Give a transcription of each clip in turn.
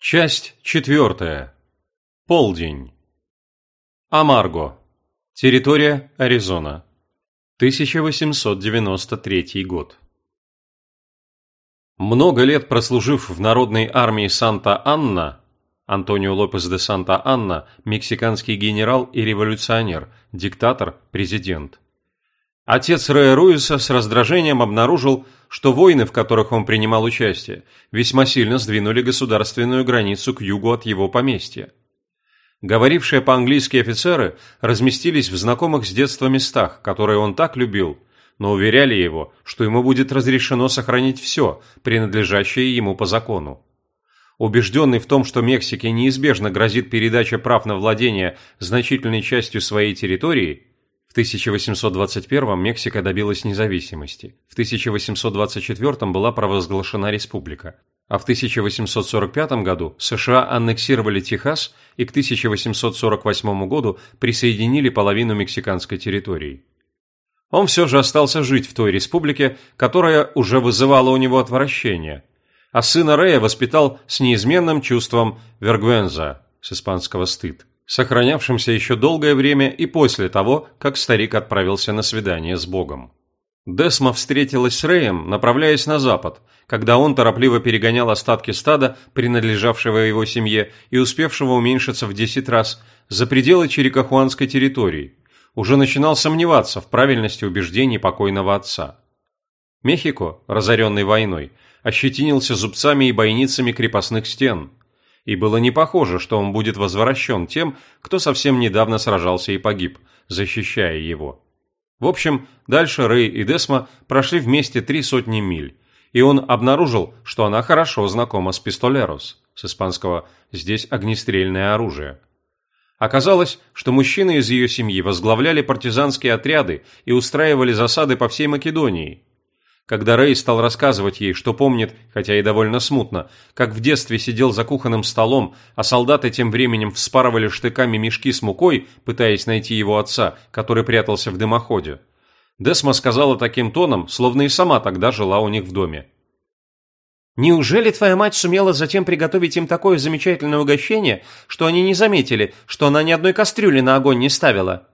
Часть четвертая. Полдень. Амарго. Территория Аризона. 1893 год. Много лет прослужив в народной армии Санта-Анна, Антонио Лопес де Санта-Анна – мексиканский генерал и революционер, диктатор, президент. Отец Рэя Руиса с раздражением обнаружил, что войны, в которых он принимал участие, весьма сильно сдвинули государственную границу к югу от его поместья. Говорившие по-английски офицеры разместились в знакомых с детства местах, которые он так любил, но уверяли его, что ему будет разрешено сохранить все, принадлежащее ему по закону. Убежденный в том, что Мексике неизбежно грозит передача прав на владение значительной частью своей территории, 1821 Мексика добилась независимости, в 1824 была провозглашена республика, а в 1845 году США аннексировали Техас и к 1848 году присоединили половину мексиканской территории. Он все же остался жить в той республике, которая уже вызывала у него отвращение, а сына Рея воспитал с неизменным чувством вергуенза, с испанского «стыд» сохранявшимся еще долгое время и после того, как старик отправился на свидание с Богом. Десма встретилась с Рэем, направляясь на запад, когда он торопливо перегонял остатки стада, принадлежавшего его семье и успевшего уменьшиться в десять раз, за пределы Черекахуанской территории, уже начинал сомневаться в правильности убеждений покойного отца. Мехико, разоренный войной, ощетинился зубцами и бойницами крепостных стен – и было не похоже, что он будет возвращен тем, кто совсем недавно сражался и погиб, защищая его. В общем, дальше Рэй и Десма прошли вместе три сотни миль, и он обнаружил, что она хорошо знакома с пистолерос, с испанского «здесь огнестрельное оружие». Оказалось, что мужчины из ее семьи возглавляли партизанские отряды и устраивали засады по всей Македонии, когда Рэй стал рассказывать ей, что помнит, хотя и довольно смутно, как в детстве сидел за кухонным столом, а солдаты тем временем вспарывали штыками мешки с мукой, пытаясь найти его отца, который прятался в дымоходе. Десма сказала таким тоном, словно и сама тогда жила у них в доме. «Неужели твоя мать сумела затем приготовить им такое замечательное угощение, что они не заметили, что она ни одной кастрюли на огонь не ставила?»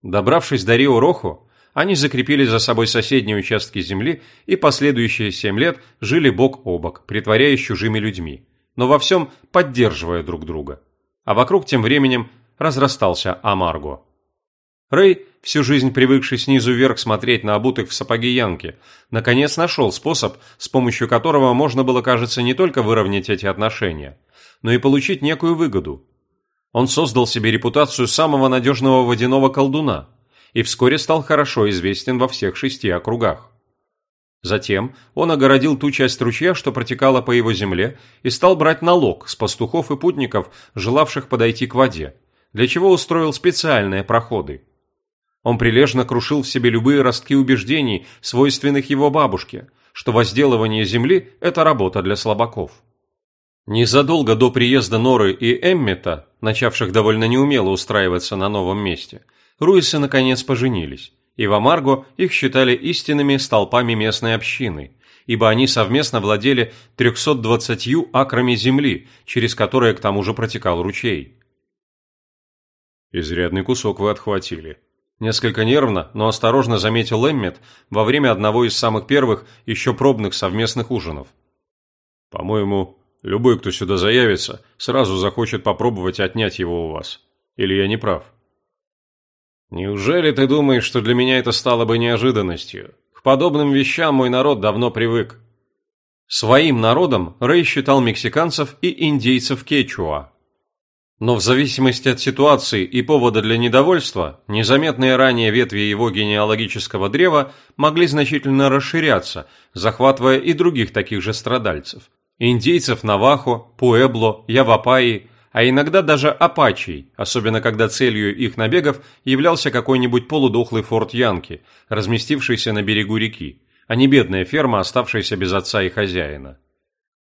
Добравшись до Рио-Роху, они закрепили за собой соседние участки земли и последующие семь лет жили бок о бок, притворяясь чужими людьми, но во всем поддерживая друг друга. А вокруг тем временем разрастался Амарго. Рэй, всю жизнь привыкший снизу вверх смотреть на обутых в сапоги Янки, наконец нашел способ, с помощью которого можно было, кажется, не только выровнять эти отношения, но и получить некую выгоду. Он создал себе репутацию самого надежного водяного колдуна – и вскоре стал хорошо известен во всех шести округах. Затем он огородил ту часть ручья, что протекала по его земле, и стал брать налог с пастухов и путников, желавших подойти к воде, для чего устроил специальные проходы. Он прилежно крушил в себе любые ростки убеждений, свойственных его бабушке, что возделывание земли – это работа для слабаков. Незадолго до приезда Норы и Эммета, начавших довольно неумело устраиваться на новом месте, Руисы наконец поженились, и в Амарго их считали истинными столпами местной общины, ибо они совместно владели 320 акрами земли, через которые к тому же протекал ручей. «Изрядный кусок вы отхватили», Несколько нервно, но осторожно заметил Эммет во время одного из самых первых, еще пробных совместных ужинов. «По-моему, любой, кто сюда заявится, сразу захочет попробовать отнять его у вас. Или я не прав?» Неужели ты думаешь, что для меня это стало бы неожиданностью? К подобным вещам мой народ давно привык. Своим народом Рэй считал мексиканцев и индейцев Кечуа. Но в зависимости от ситуации и повода для недовольства, незаметные ранее ветви его генеалогического древа могли значительно расширяться, захватывая и других таких же страдальцев. Индейцев Навахо, Пуэбло, Явапаи, а иногда даже апачей, особенно когда целью их набегов являлся какой-нибудь полудохлый форт Янки, разместившийся на берегу реки, а не бедная ферма, оставшаяся без отца и хозяина.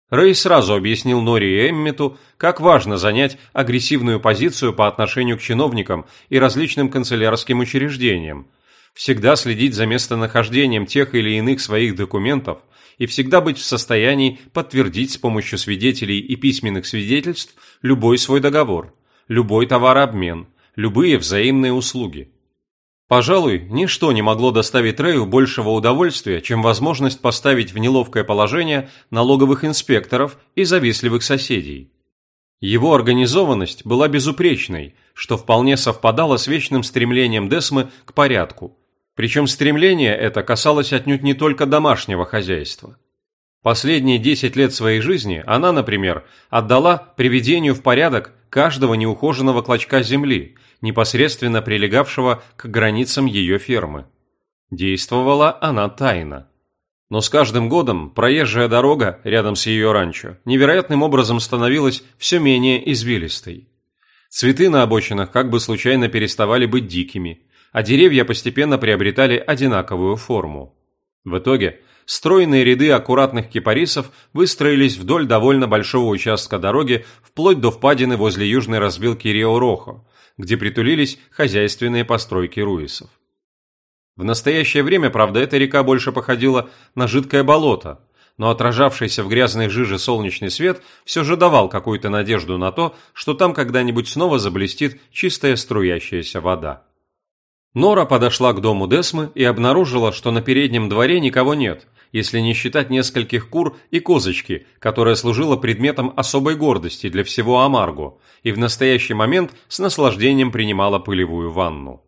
Рэй сразу объяснил Нори и Эммету, как важно занять агрессивную позицию по отношению к чиновникам и различным канцелярским учреждениям, всегда следить за местонахождением тех или иных своих документов и всегда быть в состоянии подтвердить с помощью свидетелей и письменных свидетельств любой свой договор, любой товарообмен, любые взаимные услуги. Пожалуй, ничто не могло доставить Рэю большего удовольствия, чем возможность поставить в неловкое положение налоговых инспекторов и завистливых соседей. Его организованность была безупречной, что вполне совпадало с вечным стремлением Десмы к порядку. Причем стремление это касалось отнюдь не только домашнего хозяйства. Последние 10 лет своей жизни она, например, отдала приведению в порядок каждого неухоженного клочка земли, непосредственно прилегавшего к границам ее фермы. Действовала она тайно. Но с каждым годом проезжая дорога рядом с ее ранчо невероятным образом становилась все менее извилистой. Цветы на обочинах как бы случайно переставали быть дикими, а деревья постепенно приобретали одинаковую форму. В итоге стройные ряды аккуратных кипарисов выстроились вдоль довольно большого участка дороги вплоть до впадины возле южной развилки Рио-Рохо, где притулились хозяйственные постройки руисов. В настоящее время, правда, эта река больше походила на жидкое болото, но отражавшийся в грязной жиже солнечный свет все же давал какую-то надежду на то, что там когда-нибудь снова заблестит чистая струящаяся вода. Нора подошла к дому Десмы и обнаружила, что на переднем дворе никого нет, если не считать нескольких кур и козочки, которая служила предметом особой гордости для всего Амарго и в настоящий момент с наслаждением принимала пылевую ванну.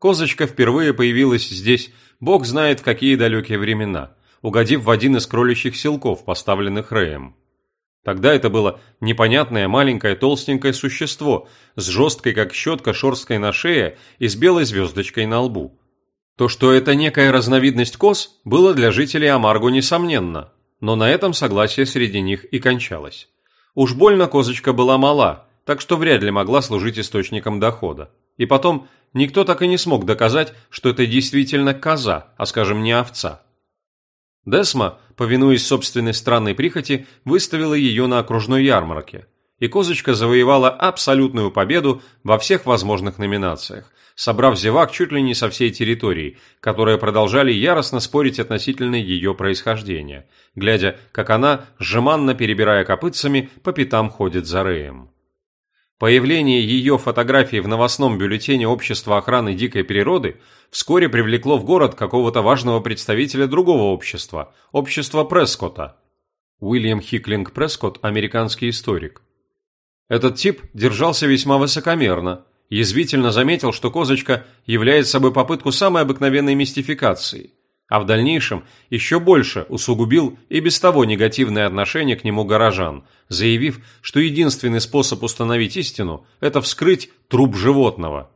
Козочка впервые появилась здесь, бог знает в какие далекие времена, угодив в один из кроличьих селков, поставленных Рэем. Тогда это было непонятное маленькое толстенькое существо с жесткой как щетка шерсткой на шее и с белой звездочкой на лбу. То, что это некая разновидность коз, было для жителей Амарго несомненно, но на этом согласие среди них и кончалось. Уж больно козочка была мала, так что вряд ли могла служить источником дохода. И потом, никто так и не смог доказать, что это действительно коза, а скажем, не овца. Десма, повинуясь собственной странной прихоти, выставила ее на окружной ярмарке, и козочка завоевала абсолютную победу во всех возможных номинациях, собрав зевак чуть ли не со всей территории, которые продолжали яростно спорить относительно ее происхождения, глядя, как она, жеманно перебирая копытцами, по пятам ходит за Реем. Появление ее фотографии в новостном бюллетене Общества охраны дикой природы вскоре привлекло в город какого-то важного представителя другого общества – общества Прескотта. Уильям Хиклинг Прескотт – американский историк. Этот тип держался весьма высокомерно, язвительно заметил, что козочка является собой попытку самой обыкновенной мистификации – а в дальнейшем еще больше усугубил и без того негативное отношение к нему горожан, заявив, что единственный способ установить истину – это вскрыть труп животного.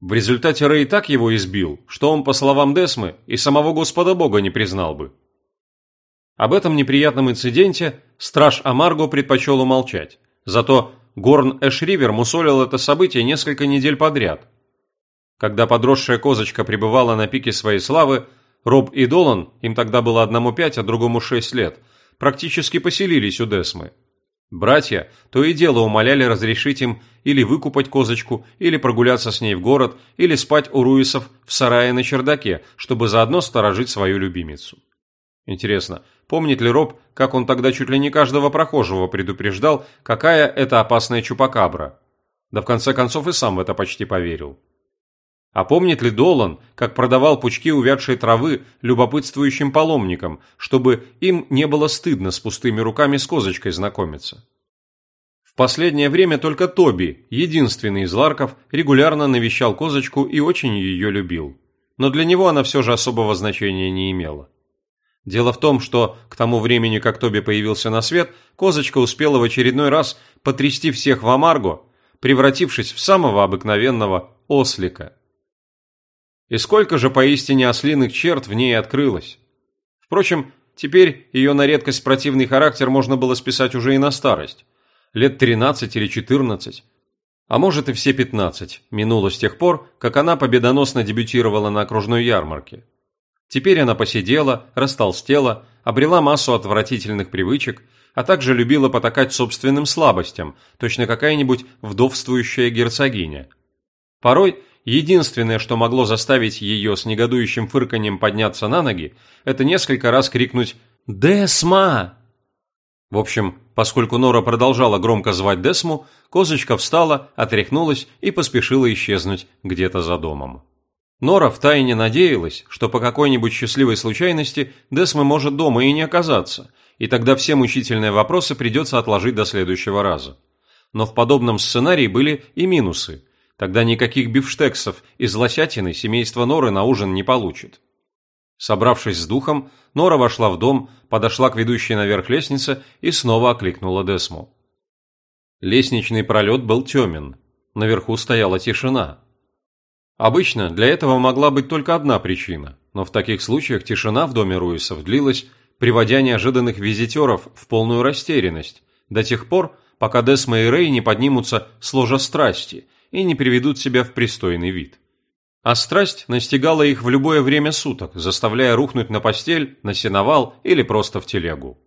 В результате Рэй так его избил, что он, по словам Десмы, и самого Господа Бога не признал бы. Об этом неприятном инциденте страж Амарго предпочел умолчать, зато Горн Эшривер мусолил это событие несколько недель подряд. Когда подросшая козочка пребывала на пике своей славы, Роб и Долан, им тогда было одному пять, а другому шесть лет, практически поселились у Десмы. Братья то и дело умоляли разрешить им или выкупать козочку, или прогуляться с ней в город, или спать у Руисов в сарае на чердаке, чтобы заодно сторожить свою любимицу. Интересно, помнит ли Роб, как он тогда чуть ли не каждого прохожего предупреждал, какая это опасная чупакабра? Да в конце концов и сам в это почти поверил. А помнит ли Долан, как продавал пучки увядшей травы любопытствующим паломникам, чтобы им не было стыдно с пустыми руками с козочкой знакомиться? В последнее время только Тоби, единственный из ларков, регулярно навещал козочку и очень ее любил. Но для него она все же особого значения не имела. Дело в том, что к тому времени, как Тоби появился на свет, козочка успела в очередной раз потрясти всех в Амарго, превратившись в самого обыкновенного ослика. И сколько же поистине ослиных черт в ней открылось. Впрочем, теперь ее на редкость противный характер можно было списать уже и на старость. Лет 13 или 14. А может и все 15 минуло с тех пор, как она победоносно дебютировала на окружной ярмарке. Теперь она посидела, растолстела, обрела массу отвратительных привычек, а также любила потакать собственным слабостям, точно какая-нибудь вдовствующая герцогиня. Порой Единственное, что могло заставить ее с негодующим фырканьем подняться на ноги, это несколько раз крикнуть «Десма!» В общем, поскольку Нора продолжала громко звать Десму, козочка встала, отряхнулась и поспешила исчезнуть где-то за домом. Нора втайне надеялась, что по какой-нибудь счастливой случайности Десмы может дома и не оказаться, и тогда все мучительные вопросы придется отложить до следующего раза. Но в подобном сценарии были и минусы. Тогда никаких бифштексов из лосятины семейство Норы на ужин не получит. Собравшись с духом, Нора вошла в дом, подошла к ведущей наверх лестнице и снова окликнула Десму. Лестничный пролет был темен. Наверху стояла тишина. Обычно для этого могла быть только одна причина, но в таких случаях тишина в доме Руисов длилась, приводя неожиданных визитеров в полную растерянность, до тех пор, пока Десма и Рэй не поднимутся с ложа страсти и не приведут себя в пристойный вид. А страсть настигала их в любое время суток, заставляя рухнуть на постель, на сеновал или просто в телегу.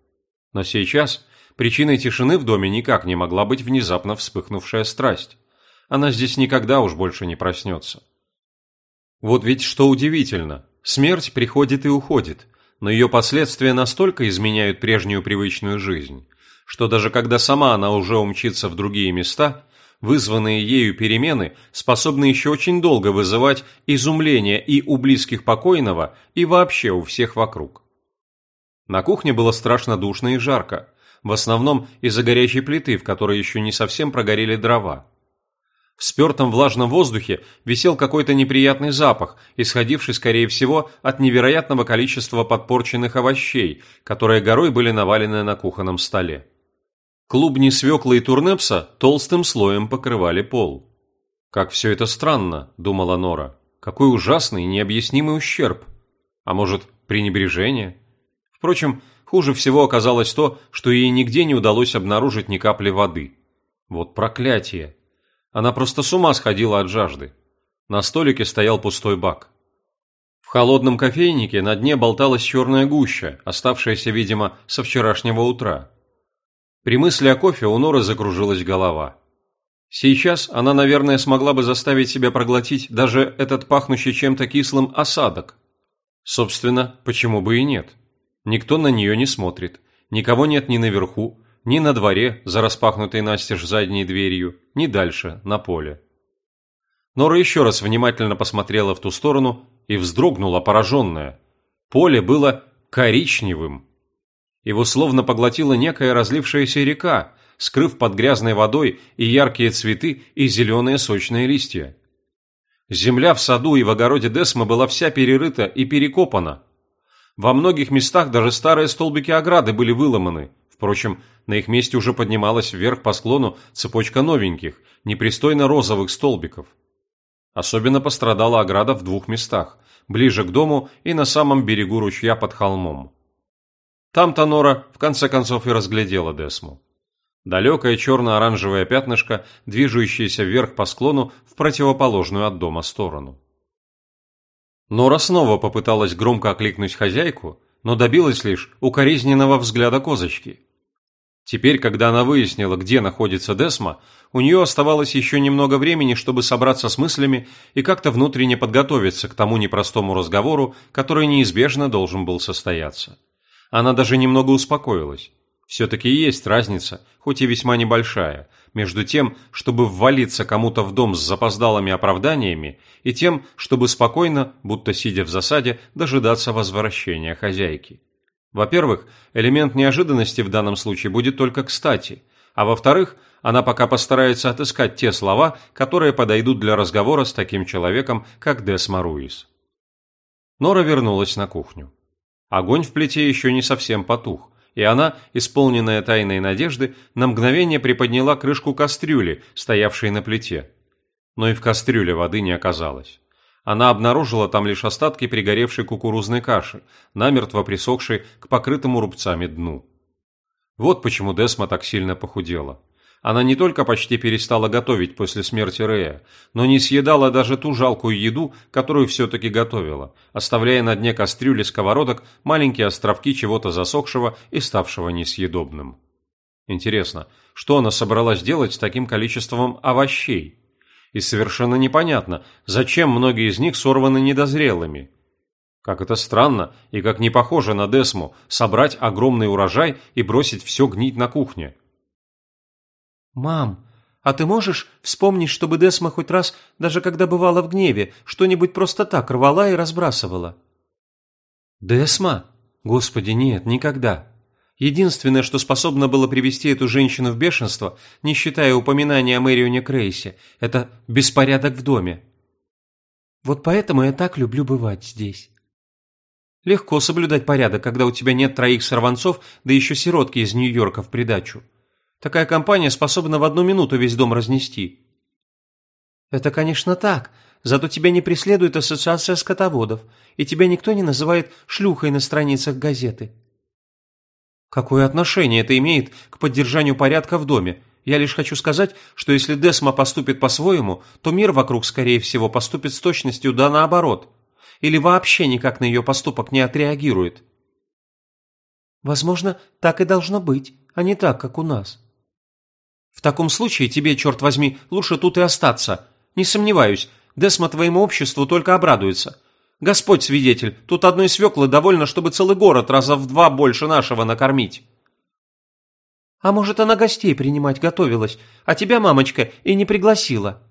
Но сейчас причиной тишины в доме никак не могла быть внезапно вспыхнувшая страсть. Она здесь никогда уж больше не проснется. Вот ведь что удивительно, смерть приходит и уходит, но ее последствия настолько изменяют прежнюю привычную жизнь, что даже когда сама она уже умчится в другие места, вызванные ею перемены способны еще очень долго вызывать изумление и у близких покойного, и вообще у всех вокруг. На кухне было страшно душно и жарко, в основном из-за горячей плиты, в которой еще не совсем прогорели дрова. В спертом влажном воздухе висел какой-то неприятный запах, исходивший, скорее всего, от невероятного количества подпорченных овощей, которые горой были навалены на кухонном столе. Клубни свеклы и турнепса толстым слоем покрывали пол. «Как все это странно», – думала Нора. «Какой ужасный, необъяснимый ущерб. А может, пренебрежение?» Впрочем, хуже всего оказалось то, что ей нигде не удалось обнаружить ни капли воды. Вот проклятие! Она просто с ума сходила от жажды. На столике стоял пустой бак. В холодном кофейнике на дне болталась черная гуща, оставшаяся, видимо, со вчерашнего утра. При мысли о кофе у Норы закружилась голова. Сейчас она, наверное, смогла бы заставить себя проглотить даже этот пахнущий чем-то кислым осадок. Собственно, почему бы и нет? Никто на нее не смотрит, никого нет ни наверху, ни на дворе, за распахнутой настежь задней дверью, ни дальше, на поле. Нора еще раз внимательно посмотрела в ту сторону и вздрогнула пораженная. Поле было коричневым, его словно поглотила некая разлившаяся река, скрыв под грязной водой и яркие цветы, и зеленые сочные листья. Земля в саду и в огороде Десма была вся перерыта и перекопана. Во многих местах даже старые столбики ограды были выломаны. Впрочем, на их месте уже поднималась вверх по склону цепочка новеньких, непристойно розовых столбиков. Особенно пострадала ограда в двух местах, ближе к дому и на самом берегу ручья под холмом. Там-то Нора в конце концов и разглядела Десму. Далекое черно-оранжевое пятнышко, движущееся вверх по склону в противоположную от дома сторону. Нора снова попыталась громко окликнуть хозяйку, но добилась лишь укоризненного взгляда козочки. Теперь, когда она выяснила, где находится Десма, у нее оставалось еще немного времени, чтобы собраться с мыслями и как-то внутренне подготовиться к тому непростому разговору, который неизбежно должен был состояться. Она даже немного успокоилась. Все-таки есть разница, хоть и весьма небольшая, между тем, чтобы ввалиться кому-то в дом с запоздалыми оправданиями, и тем, чтобы спокойно, будто сидя в засаде, дожидаться возвращения хозяйки. Во-первых, элемент неожиданности в данном случае будет только кстати, а во-вторых, она пока постарается отыскать те слова, которые подойдут для разговора с таким человеком, как Дес Маруис. Нора вернулась на кухню. Огонь в плите еще не совсем потух, и она, исполненная тайной надежды, на мгновение приподняла крышку кастрюли, стоявшей на плите. Но и в кастрюле воды не оказалось. Она обнаружила там лишь остатки пригоревшей кукурузной каши, намертво присохшей к покрытому рубцами дну. Вот почему Десма так сильно похудела. Она не только почти перестала готовить после смерти Рея, но не съедала даже ту жалкую еду, которую все-таки готовила, оставляя на дне кастрюли сковородок маленькие островки чего-то засохшего и ставшего несъедобным. Интересно, что она собралась делать с таким количеством овощей? И совершенно непонятно, зачем многие из них сорваны недозрелыми. Как это странно и как не похоже на Десму собрать огромный урожай и бросить все гнить на кухне. «Мам, а ты можешь вспомнить, чтобы Десма хоть раз, даже когда бывала в гневе, что-нибудь просто так рвала и разбрасывала?» «Десма? Господи, нет, никогда. Единственное, что способно было привести эту женщину в бешенство, не считая упоминания о Мэрионе Крейсе, это беспорядок в доме». «Вот поэтому я так люблю бывать здесь». Легко соблюдать порядок, когда у тебя нет троих сорванцов, да еще сиротки из Нью-Йорка в придачу. Такая компания способна в одну минуту весь дом разнести. Это, конечно, так, зато тебя не преследует ассоциация скотоводов, и тебя никто не называет шлюхой на страницах газеты. Какое отношение это имеет к поддержанию порядка в доме? Я лишь хочу сказать, что если Десма поступит по-своему, то мир вокруг, скорее всего, поступит с точностью да наоборот. Или вообще никак на ее поступок не отреагирует. Возможно, так и должно быть, а не так, как у нас. В таком случае тебе, черт возьми, лучше тут и остаться. Не сомневаюсь, Десма твоему обществу только обрадуется. Господь свидетель, тут одной свеклы довольно, чтобы целый город раза в два больше нашего накормить. А может, она гостей принимать готовилась, а тебя, мамочка, и не пригласила?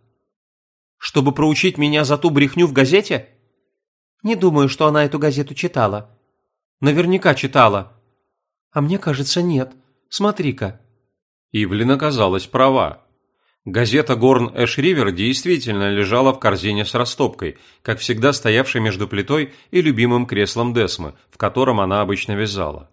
Чтобы проучить меня за ту брехню в газете? Не думаю, что она эту газету читала. Наверняка читала. А мне кажется, нет. Смотри-ка. Ивлин оказалась права. Газета «Горн Эш Ривер» действительно лежала в корзине с растопкой, как всегда стоявшей между плитой и любимым креслом Десмы, в котором она обычно вязала.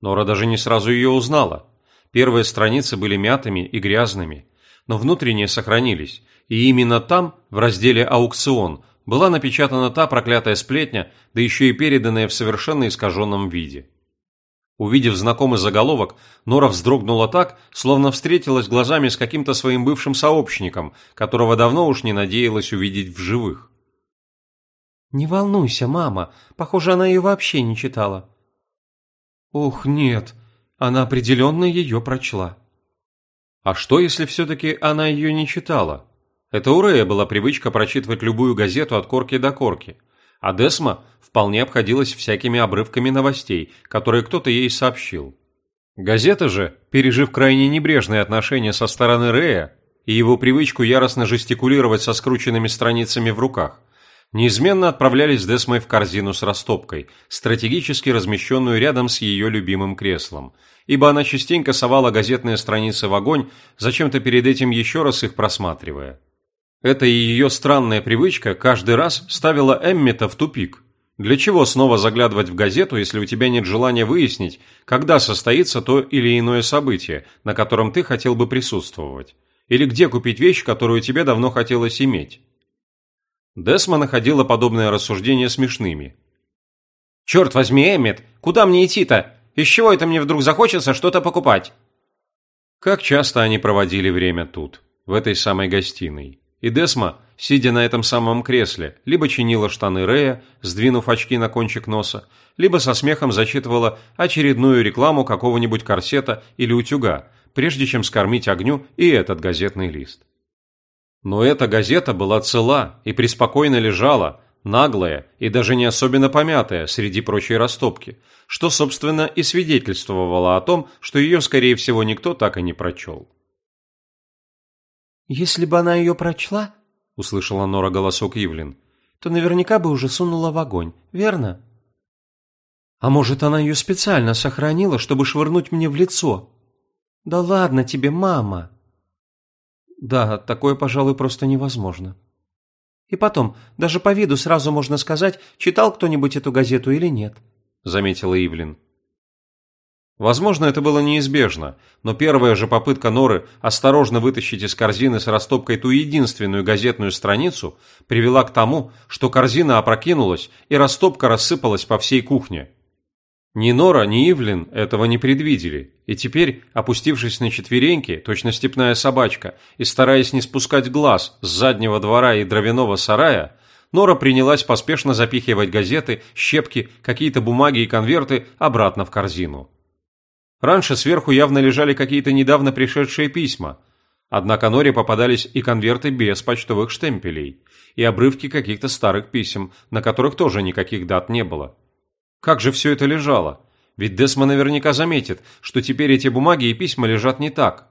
Нора даже не сразу ее узнала. Первые страницы были мятыми и грязными, но внутренние сохранились, и именно там, в разделе «Аукцион», была напечатана та проклятая сплетня, да еще и переданная в совершенно искаженном виде. Увидев знакомый заголовок, Нора вздрогнула так, словно встретилась глазами с каким-то своим бывшим сообщником, которого давно уж не надеялась увидеть в живых. «Не волнуйся, мама. Похоже, она ее вообще не читала». «Ух, нет. Она определенно ее прочла». «А что, если все-таки она ее не читала?» Это у Рэя была привычка прочитывать любую газету от корки до корки, а Десма вполне обходилась всякими обрывками новостей, которые кто-то ей сообщил. Газета же, пережив крайне небрежные отношения со стороны Рэя и его привычку яростно жестикулировать со скрученными страницами в руках, неизменно отправлялись с Десмой в корзину с растопкой, стратегически размещенную рядом с ее любимым креслом, ибо она частенько совала газетные страницы в огонь, зачем-то перед этим еще раз их просматривая. Эта ее странная привычка каждый раз ставила Эммета в тупик – для чего снова заглядывать в газету, если у тебя нет желания выяснить, когда состоится то или иное событие, на котором ты хотел бы присутствовать? Или где купить вещь, которую тебе давно хотелось иметь? Десма находила подобные рассуждения смешными. «Черт возьми, Эммет, куда мне идти-то? Из чего это мне вдруг захочется что-то покупать?» Как часто они проводили время тут, в этой самой гостиной. И Десма сидя на этом самом кресле, либо чинила штаны Рея, сдвинув очки на кончик носа, либо со смехом зачитывала очередную рекламу какого-нибудь корсета или утюга, прежде чем скормить огню и этот газетный лист. Но эта газета была цела и преспокойно лежала, наглая и даже не особенно помятая среди прочей растопки, что, собственно, и свидетельствовало о том, что ее, скорее всего, никто так и не прочел. «Если бы она ее прочла, – услышала Нора голосок Ивлин, – то наверняка бы уже сунула в огонь, верно? А может, она ее специально сохранила, чтобы швырнуть мне в лицо? Да ладно тебе, мама. Да, такое, пожалуй, просто невозможно. И потом, даже по виду сразу можно сказать, читал кто-нибудь эту газету или нет, заметила Ивлин. Возможно, это было неизбежно, но первая же попытка Норы осторожно вытащить из корзины с растопкой ту единственную газетную страницу привела к тому, что корзина опрокинулась и растопка рассыпалась по всей кухне. Ни Нора, ни Ивлин этого не предвидели, и теперь, опустившись на четвереньки, точно степная собачка, и стараясь не спускать глаз с заднего двора и дровяного сарая, Нора принялась поспешно запихивать газеты, щепки, какие-то бумаги и конверты обратно в корзину. Раньше сверху явно лежали какие-то недавно пришедшие письма. Однако Норе попадались и конверты без почтовых штемпелей, и обрывки каких-то старых писем, на которых тоже никаких дат не было. Как же все это лежало? Ведь Десма наверняка заметит, что теперь эти бумаги и письма лежат не так.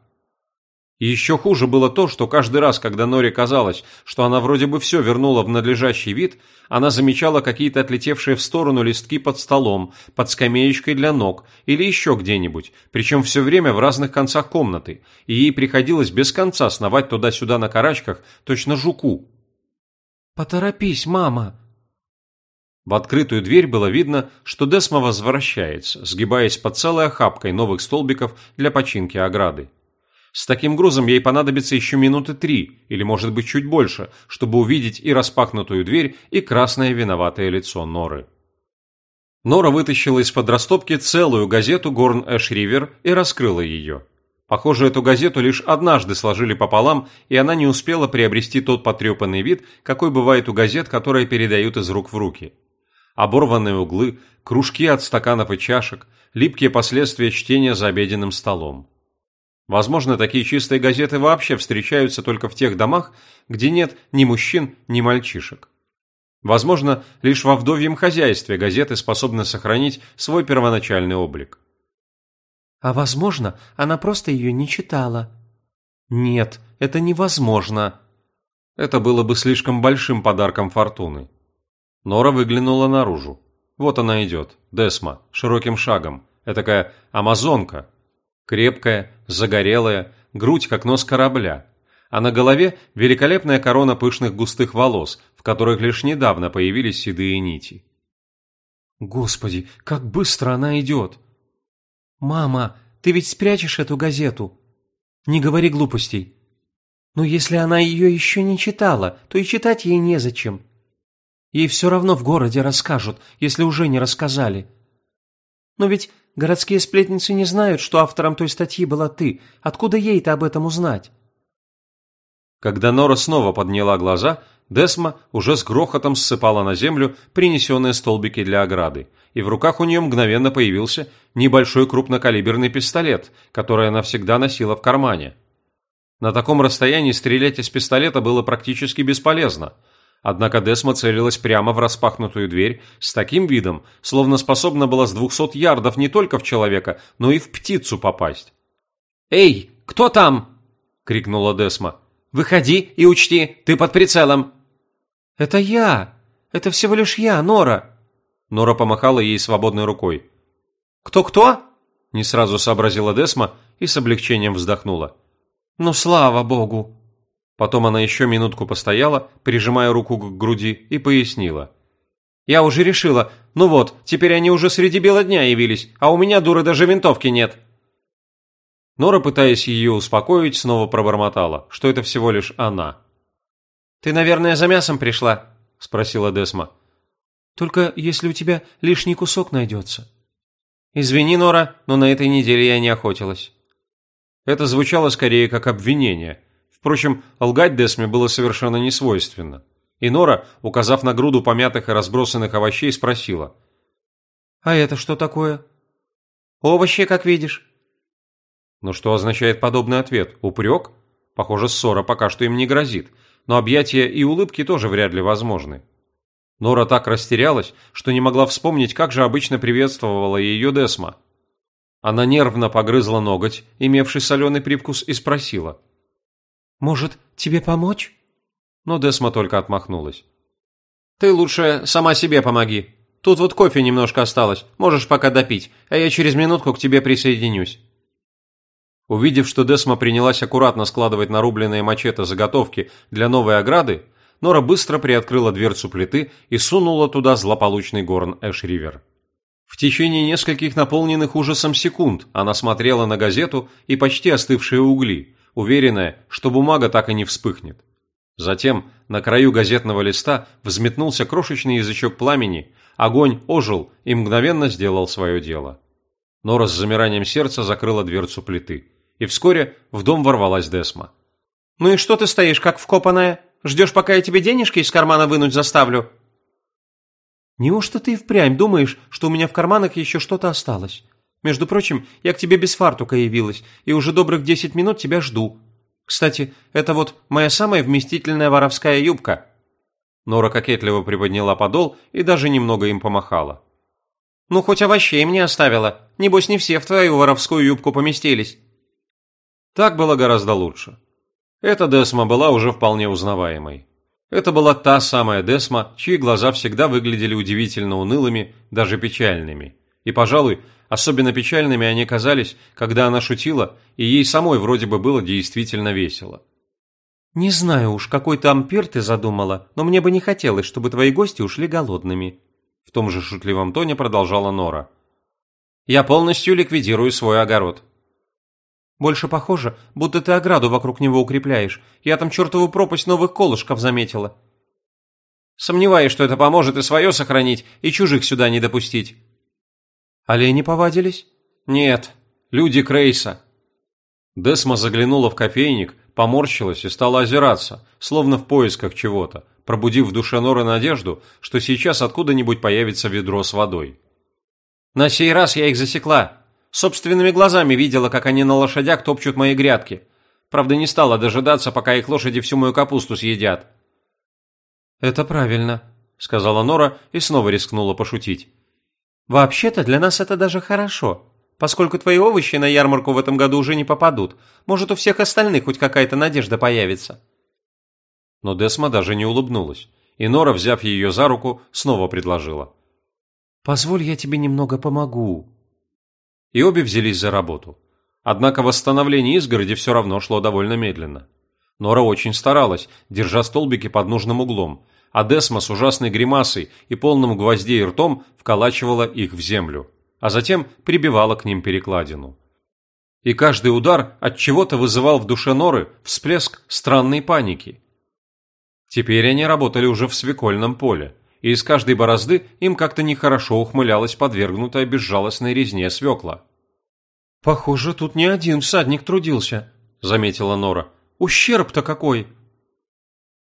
И еще хуже было то, что каждый раз, когда Норе казалось, что она вроде бы все вернула в надлежащий вид, она замечала какие-то отлетевшие в сторону листки под столом, под скамеечкой для ног или еще где-нибудь, причем все время в разных концах комнаты, и ей приходилось без конца сновать туда-сюда на карачках, точно жуку. «Поторопись, мама!» В открытую дверь было видно, что Десма возвращается, сгибаясь под целой охапкой новых столбиков для починки ограды. С таким грузом ей понадобится еще минуты три, или может быть чуть больше, чтобы увидеть и распахнутую дверь, и красное виноватое лицо Норы. Нора вытащила из-под растопки целую газету «Горн Эш Ривер» и раскрыла ее. Похоже, эту газету лишь однажды сложили пополам, и она не успела приобрести тот потрепанный вид, какой бывает у газет, которые передают из рук в руки. Оборванные углы, кружки от стаканов и чашек, липкие последствия чтения за обеденным столом. Возможно, такие чистые газеты вообще встречаются только в тех домах, где нет ни мужчин, ни мальчишек. Возможно, лишь во вдовьем хозяйстве газеты способны сохранить свой первоначальный облик. А возможно, она просто ее не читала. Нет, это невозможно. Это было бы слишком большим подарком фортуны. Нора выглянула наружу. Вот она идет, Десма, широким шагом. Этакая амазонка, Крепкая, загорелая, грудь как нос корабля. А на голове великолепная корона пышных густых волос, в которых лишь недавно появились седые нити. Господи, как быстро она идет! Мама, ты ведь спрячешь эту газету? Не говори глупостей. Но если она ее еще не читала, то и читать ей незачем. Ей все равно в городе расскажут, если уже не рассказали. Но ведь Городские сплетницы не знают, что автором той статьи была ты. Откуда ей-то об этом узнать?» Когда Нора снова подняла глаза, Десма уже с грохотом ссыпала на землю принесенные столбики для ограды, и в руках у нее мгновенно появился небольшой крупнокалиберный пистолет, который она всегда носила в кармане. На таком расстоянии стрелять из пистолета было практически бесполезно – Однако Десма целилась прямо в распахнутую дверь с таким видом, словно способна была с двухсот ярдов не только в человека, но и в птицу попасть. «Эй, кто там?» – крикнула Десма. «Выходи и учти, ты под прицелом!» «Это я! Это всего лишь я, Нора!» Нора помахала ей свободной рукой. «Кто-кто?» – не сразу сообразила Десма и с облегчением вздохнула. «Ну, слава богу!» Потом она еще минутку постояла, прижимая руку к груди, и пояснила. «Я уже решила. Ну вот, теперь они уже среди бела дня явились, а у меня, дура, даже винтовки нет». Нора, пытаясь ее успокоить, снова пробормотала, что это всего лишь она. «Ты, наверное, за мясом пришла?» – спросила Десма. «Только если у тебя лишний кусок найдется». «Извини, Нора, но на этой неделе я не охотилась». Это звучало скорее как обвинение, Впрочем, лгать Десме было совершенно не свойственно. И Нора, указав на груду помятых и разбросанных овощей, спросила. «А это что такое?» «Овощи, как видишь». Но что означает подобный ответ? Упрек? Похоже, ссора пока что им не грозит, но объятия и улыбки тоже вряд ли возможны. Нора так растерялась, что не могла вспомнить, как же обычно приветствовала ее Десма. Она нервно погрызла ноготь, имевший соленый привкус, и спросила – «Может, тебе помочь?» Но Десма только отмахнулась. «Ты лучше сама себе помоги. Тут вот кофе немножко осталось, можешь пока допить, а я через минутку к тебе присоединюсь». Увидев, что Десма принялась аккуратно складывать нарубленные мачете заготовки для новой ограды, Нора быстро приоткрыла дверцу плиты и сунула туда злополучный горн Эш-Ривер. В течение нескольких наполненных ужасом секунд она смотрела на газету и почти остывшие угли, уверенная, что бумага так и не вспыхнет. Затем на краю газетного листа взметнулся крошечный язычок пламени, огонь ожил и мгновенно сделал свое дело. Нора с замиранием сердца закрыла дверцу плиты, и вскоре в дом ворвалась Десма. «Ну и что ты стоишь, как вкопанная? Ждешь, пока я тебе денежки из кармана вынуть заставлю?» «Неужто ты впрямь думаешь, что у меня в карманах еще что-то осталось? Между прочим, я к тебе без фартука явилась, и уже добрых десять минут тебя жду. Кстати, это вот моя самая вместительная воровская юбка». Нора кокетливо приподняла подол и даже немного им помахала. «Ну, хоть овощей мне оставила. Небось, не все в твою воровскую юбку поместились». Так было гораздо лучше. Эта Десма была уже вполне узнаваемой. Это была та самая Десма, чьи глаза всегда выглядели удивительно унылыми, даже печальными. И, пожалуй, особенно печальными они казались, когда она шутила, и ей самой вроде бы было действительно весело. «Не знаю уж, какой там пир ты задумала, но мне бы не хотелось, чтобы твои гости ушли голодными», в том же шутливом тоне продолжала Нора. «Я полностью ликвидирую свой огород», больше похоже, будто ты ограду вокруг него укрепляешь. Я там чертову пропасть новых колышков заметила. Сомневаюсь, что это поможет и свое сохранить, и чужих сюда не допустить. Олени повадились? Нет, люди Крейса. Десма заглянула в кофейник, поморщилась и стала озираться, словно в поисках чего-то, пробудив в душе Норы надежду, что сейчас откуда-нибудь появится ведро с водой. «На сей раз я их засекла», Собственными глазами видела, как они на лошадях топчут мои грядки. Правда, не стала дожидаться, пока их лошади всю мою капусту съедят. «Это правильно», — сказала Нора и снова рискнула пошутить. «Вообще-то для нас это даже хорошо, поскольку твои овощи на ярмарку в этом году уже не попадут. Может, у всех остальных хоть какая-то надежда появится». Но Десма даже не улыбнулась, и Нора, взяв ее за руку, снова предложила. «Позволь, я тебе немного помогу и обе взялись за работу. Однако восстановление изгороди все равно шло довольно медленно. Нора очень старалась, держа столбики под нужным углом, а Десма с ужасной гримасой и полным гвоздей ртом вколачивала их в землю, а затем прибивала к ним перекладину. И каждый удар от чего-то вызывал в душе Норы всплеск странной паники. Теперь они работали уже в свекольном поле, и из каждой борозды им как-то нехорошо ухмылялась подвергнутая безжалостной резне свекла. «Похоже, тут не один всадник трудился», — заметила Нора. «Ущерб-то какой!»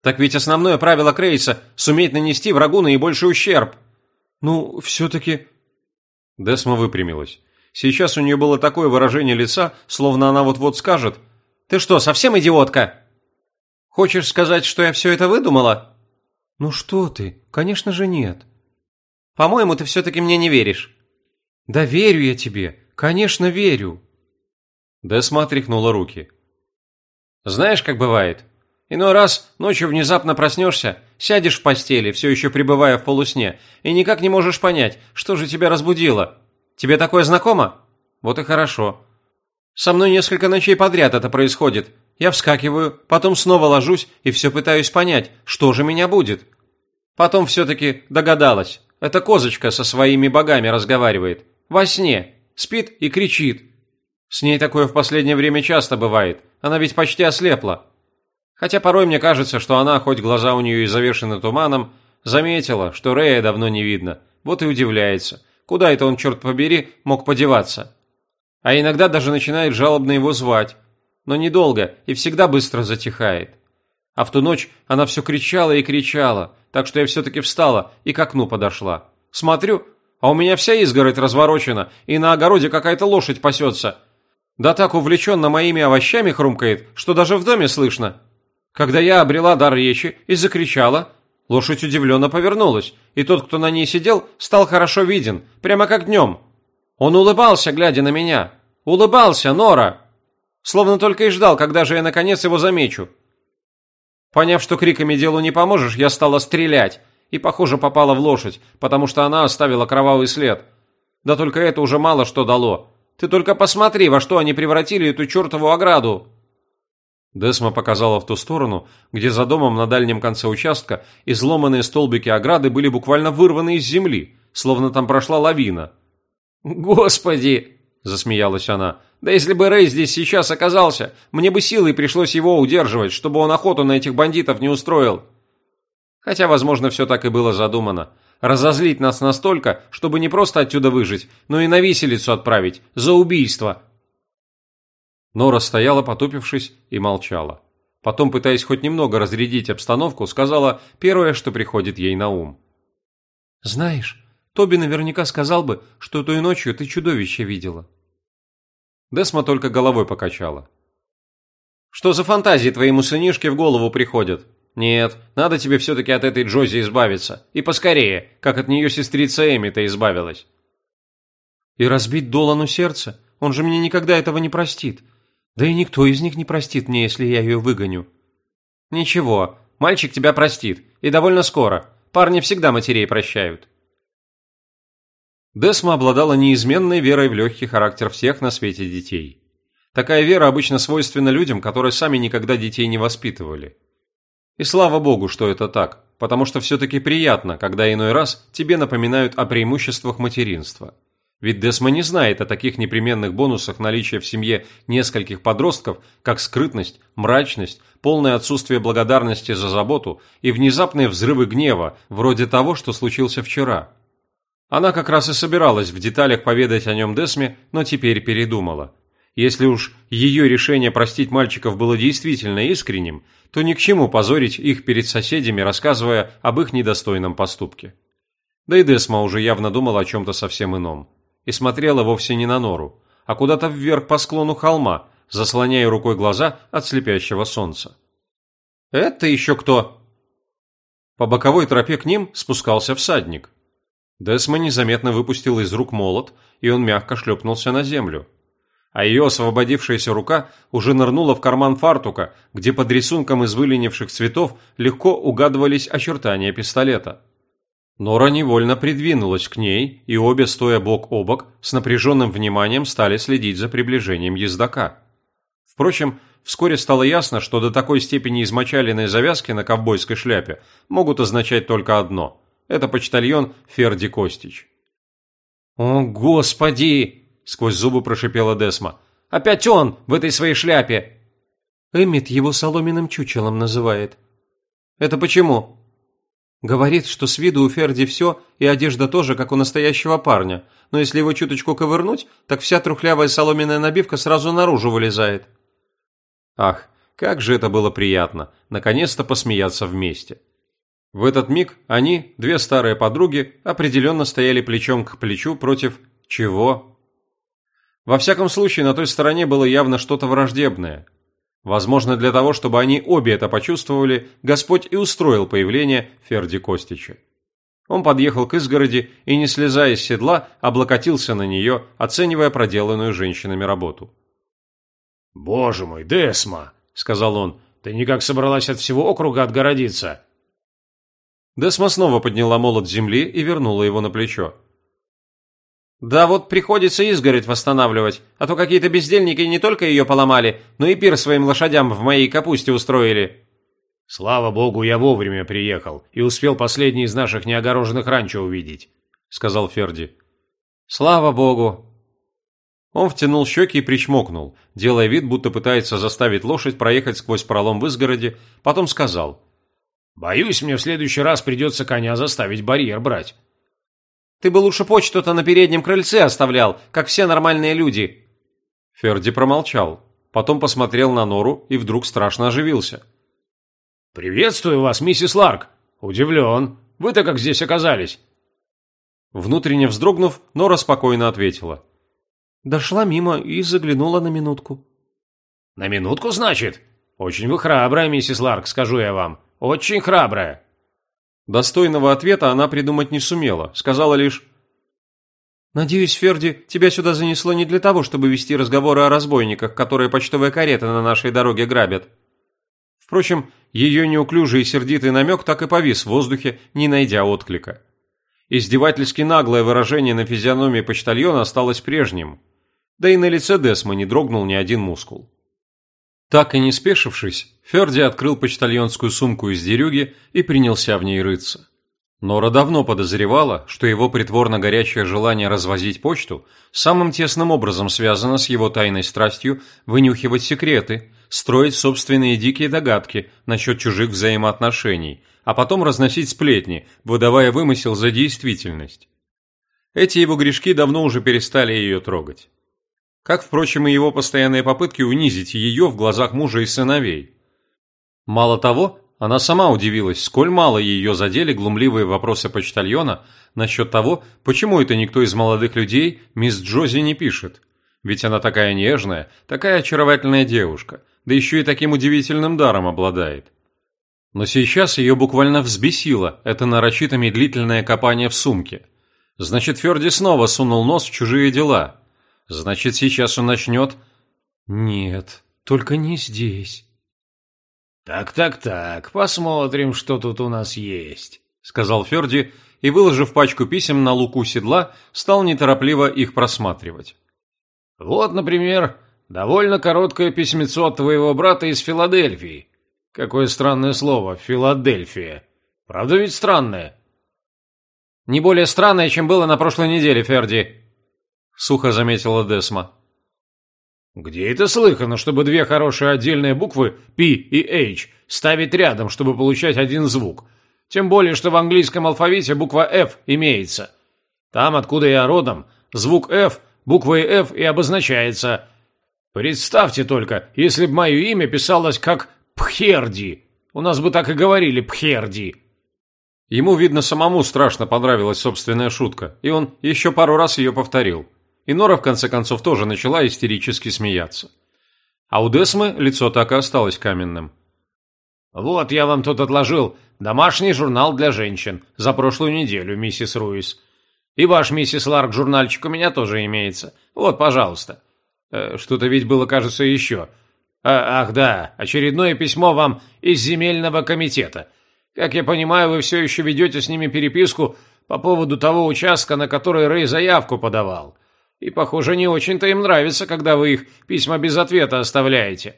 «Так ведь основное правило Крейса — суметь нанести врагу наибольший ущерб!» «Ну, все-таки...» Десма выпрямилась. Сейчас у нее было такое выражение лица, словно она вот-вот скажет. «Ты что, совсем идиотка?» «Хочешь сказать, что я все это выдумала?» «Ну что ты? Конечно же нет». «По-моему, ты все-таки мне не веришь». «Да верю я тебе. Конечно, верю». Десма отряхнула руки. «Знаешь, как бывает? Иной раз ночью внезапно проснешься, сядешь в постели, все еще пребывая в полусне, и никак не можешь понять, что же тебя разбудило. Тебе такое знакомо? Вот и хорошо. Со мной несколько ночей подряд это происходит, я вскакиваю, потом снова ложусь и все пытаюсь понять, что же меня будет. Потом все-таки догадалась. Эта козочка со своими богами разговаривает. Во сне. Спит и кричит. С ней такое в последнее время часто бывает. Она ведь почти ослепла. Хотя порой мне кажется, что она, хоть глаза у нее и завешены туманом, заметила, что Рея давно не видно. Вот и удивляется. Куда это он, черт побери, мог подеваться? А иногда даже начинает жалобно его звать но недолго и всегда быстро затихает. А в ту ночь она все кричала и кричала, так что я все-таки встала и к окну подошла. Смотрю, а у меня вся изгородь разворочена, и на огороде какая-то лошадь пасется. Да так увлеченно моими овощами хрумкает, что даже в доме слышно. Когда я обрела дар речи и закричала, лошадь удивленно повернулась, и тот, кто на ней сидел, стал хорошо виден, прямо как днем. Он улыбался, глядя на меня. Улыбался, Нора. Словно только и ждал, когда же я наконец его замечу. Поняв, что криками делу не поможешь, я стала стрелять. И, похоже, попала в лошадь, потому что она оставила кровавый след. Да только это уже мало что дало. Ты только посмотри, во что они превратили эту чертову ограду. Десма показала в ту сторону, где за домом на дальнем конце участка изломанные столбики ограды были буквально вырваны из земли, словно там прошла лавина. «Господи!» – засмеялась она. Да если бы Рэй здесь сейчас оказался, мне бы силой пришлось его удерживать, чтобы он охоту на этих бандитов не устроил. Хотя, возможно, все так и было задумано. Разозлить нас настолько, чтобы не просто отсюда выжить, но и на виселицу отправить, за убийство. Нора стояла, потупившись, и молчала. Потом, пытаясь хоть немного разрядить обстановку, сказала первое, что приходит ей на ум. «Знаешь, Тоби наверняка сказал бы, что той ночью ты чудовище видела. Десма только головой покачала. Что за фантазии твоему сынишке в голову приходят? Нет, надо тебе все-таки от этой Джози избавиться. И поскорее, как от нее сестрица Эми-то избавилась. И разбить Долану сердце? Он же мне никогда этого не простит. Да и никто из них не простит мне, если я ее выгоню. Ничего, мальчик тебя простит. И довольно скоро. Парни всегда матерей прощают. Десма обладала неизменной верой в легкий характер всех на свете детей. Такая вера обычно свойственна людям, которые сами никогда детей не воспитывали. И слава богу, что это так, потому что все-таки приятно, когда иной раз тебе напоминают о преимуществах материнства. Ведь Десма не знает о таких непременных бонусах наличия в семье нескольких подростков, как скрытность, мрачность, полное отсутствие благодарности за заботу и внезапные взрывы гнева, вроде того, что случился вчера. Она как раз и собиралась в деталях поведать о нем Десме, но теперь передумала. Если уж ее решение простить мальчиков было действительно искренним, то ни к чему позорить их перед соседями, рассказывая об их недостойном поступке. Да и Десма уже явно думала о чем-то совсем ином и смотрела вовсе не на нору, а куда-то вверх по склону холма, заслоняя рукой глаза от слепящего солнца. «Это еще кто?» По боковой тропе к ним спускался всадник. Десма незаметно выпустил из рук молот, и он мягко шлепнулся на землю. А ее освободившаяся рука уже нырнула в карман фартука, где под рисунком из выленивших цветов легко угадывались очертания пистолета. Нора невольно придвинулась к ней, и обе, стоя бок о бок, с напряженным вниманием стали следить за приближением ездока. Впрочем, вскоре стало ясно, что до такой степени измочаленные завязки на ковбойской шляпе могут означать только одно – это почтальон Ферди Костич. «О, Господи!» – сквозь зубы прошипела Десма. «Опять он в этой своей шляпе!» Эммит его соломенным чучелом называет. «Это почему?» Говорит, что с виду у Ферди все, и одежда тоже, как у настоящего парня, но если его чуточку ковырнуть, так вся трухлявая соломенная набивка сразу наружу вылезает. Ах, как же это было приятно, наконец-то посмеяться вместе. В этот миг они, две старые подруги, определенно стояли плечом к плечу против чего? Во всяком случае, на той стороне было явно что-то враждебное, Возможно, для того, чтобы они обе это почувствовали, Господь и устроил появление Ферди Костича. Он подъехал к изгороди и, не слезая с седла, облокотился на нее, оценивая проделанную женщинами работу. «Боже мой, Десма!» – сказал он. «Ты никак собралась от всего округа отгородиться?» Десма снова подняла молот земли и вернула его на плечо. Да вот приходится изгородь восстанавливать, а то какие-то бездельники не только ее поломали, но и пир своим лошадям в моей капусте устроили. Слава богу, я вовремя приехал и успел последний из наших неогороженных ранчо увидеть, сказал Ферди. Слава богу. Он втянул щеки и причмокнул, делая вид, будто пытается заставить лошадь проехать сквозь пролом в изгороде, потом сказал. «Боюсь, мне в следующий раз придется коня заставить барьер брать. Ты бы лучше почту-то на переднем крыльце оставлял, как все нормальные люди». Ферди промолчал, потом посмотрел на Нору и вдруг страшно оживился. «Приветствую вас, миссис Ларк. Удивлен. Вы-то как здесь оказались?» Внутренне вздрогнув, Нора спокойно ответила. «Дошла мимо и заглянула на минутку». «На минутку, значит? Очень вы храбрая, миссис Ларк, скажу я вам. Очень храбрая». Достойного ответа она придумать не сумела, сказала лишь «Надеюсь, Ферди, тебя сюда занесло не для того, чтобы вести разговоры о разбойниках, которые почтовые кареты на нашей дороге грабят». Впрочем, ее неуклюжий и сердитый намек так и повис в воздухе, не найдя отклика. Издевательски наглое выражение на физиономии почтальона осталось прежним, да и на лице Десма не дрогнул ни один мускул. Так и не спешившись, Ферди открыл почтальонскую сумку из дерюги и принялся в ней рыться. Нора давно подозревала, что его притворно горячее желание развозить почту самым тесным образом связано с его тайной страстью вынюхивать секреты, строить собственные дикие догадки насчет чужих взаимоотношений, а потом разносить сплетни, выдавая вымысел за действительность. Эти его грешки давно уже перестали ее трогать как, впрочем, и его постоянные попытки унизить ее в глазах мужа и сыновей. Мало того, она сама удивилась, сколь мало ее задели глумливые вопросы почтальона насчет того, почему это никто из молодых людей мисс Джози не пишет. Ведь она такая нежная, такая очаровательная девушка, да еще и таким удивительным даром обладает. Но сейчас ее буквально взбесило это нарочито медлительное копание в сумке. Значит, Ферди снова сунул нос в чужие дела. Значит, сейчас он начнет... Нет, только не здесь. «Так-так-так, посмотрим, что тут у нас есть», — сказал Ферди и, выложив пачку писем на луку седла, стал неторопливо их просматривать. «Вот, например, довольно короткое письмецо от твоего брата из Филадельфии. Какое странное слово, Филадельфия. Правда ведь странное?» «Не более странное, чем было на прошлой неделе, Ферди», — сухо заметила Десма. Где это слыхано, чтобы две хорошие отдельные буквы P и H ставить рядом, чтобы получать один звук? Тем более, что в английском алфавите буква F имеется. Там, откуда я родом, звук F буквой F и обозначается. Представьте только, если бы мое имя писалось как Пхерди. У нас бы так и говорили Пхерди. Ему, видно, самому страшно понравилась собственная шутка, и он еще пару раз ее повторил. И Нора, в конце концов, тоже начала истерически смеяться. А у Десмы лицо так и осталось каменным. «Вот я вам тут отложил домашний журнал для женщин за прошлую неделю, миссис Руис. И ваш, миссис Ларк, журнальчик у меня тоже имеется. Вот, пожалуйста. Э, Что-то ведь было, кажется, еще. А, ах, да, очередное письмо вам из земельного комитета. Как я понимаю, вы все еще ведете с ними переписку по поводу того участка, на который Рэй заявку подавал. И, похоже, не очень-то им нравится, когда вы их письма без ответа оставляете.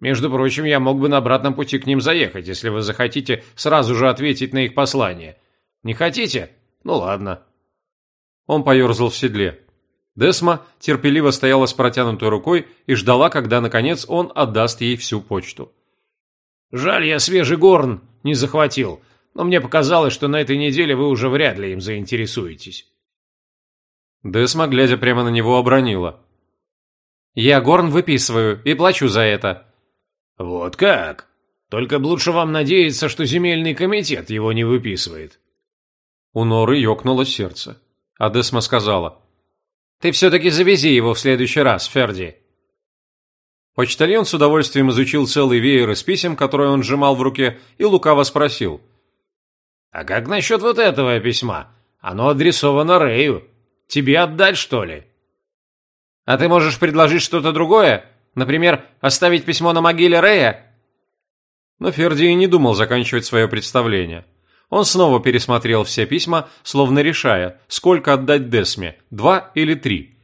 Между прочим, я мог бы на обратном пути к ним заехать, если вы захотите сразу же ответить на их послание. Не хотите? Ну ладно». Он поерзал в седле. Десма терпеливо стояла с протянутой рукой и ждала, когда, наконец, он отдаст ей всю почту. «Жаль, я свежий горн не захватил, но мне показалось, что на этой неделе вы уже вряд ли им заинтересуетесь». Десма, глядя прямо на него, обронила. «Я горн выписываю и плачу за это». «Вот как? Только лучше вам надеяться, что земельный комитет его не выписывает». У Норы ёкнуло сердце. А Десма сказала. «Ты все-таки завези его в следующий раз, Ферди». Почтальон с удовольствием изучил целый веер из писем, которые он сжимал в руке, и лукаво спросил. «А как насчет вот этого письма? Оно адресовано Рэю. Тебе отдать, что ли?» «А ты можешь предложить что-то другое? Например, оставить письмо на могиле Рэя?» Но Ферди и не думал заканчивать свое представление. Он снова пересмотрел все письма, словно решая, сколько отдать Десме, два или три.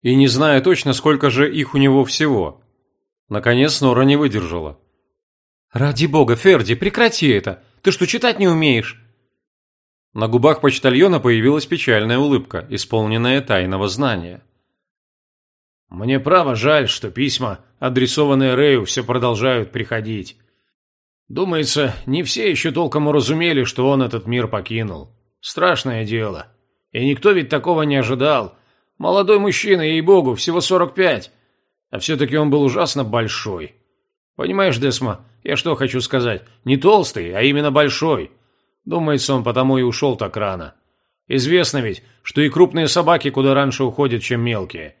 И не зная точно, сколько же их у него всего. Наконец Нора не выдержала. «Ради бога, Ферди, прекрати это! Ты что, читать не умеешь?» На губах почтальона появилась печальная улыбка, исполненная тайного знания. «Мне право жаль, что письма, адресованные Рэю, все продолжают приходить. Думается, не все еще толком уразумели, что он этот мир покинул. Страшное дело. И никто ведь такого не ожидал. Молодой мужчина, ей-богу, всего 45. А все-таки он был ужасно большой. Понимаешь, Десма, я что хочу сказать? Не толстый, а именно большой. Думается, он потому и ушел так рано. Известно ведь, что и крупные собаки куда раньше уходят, чем мелкие.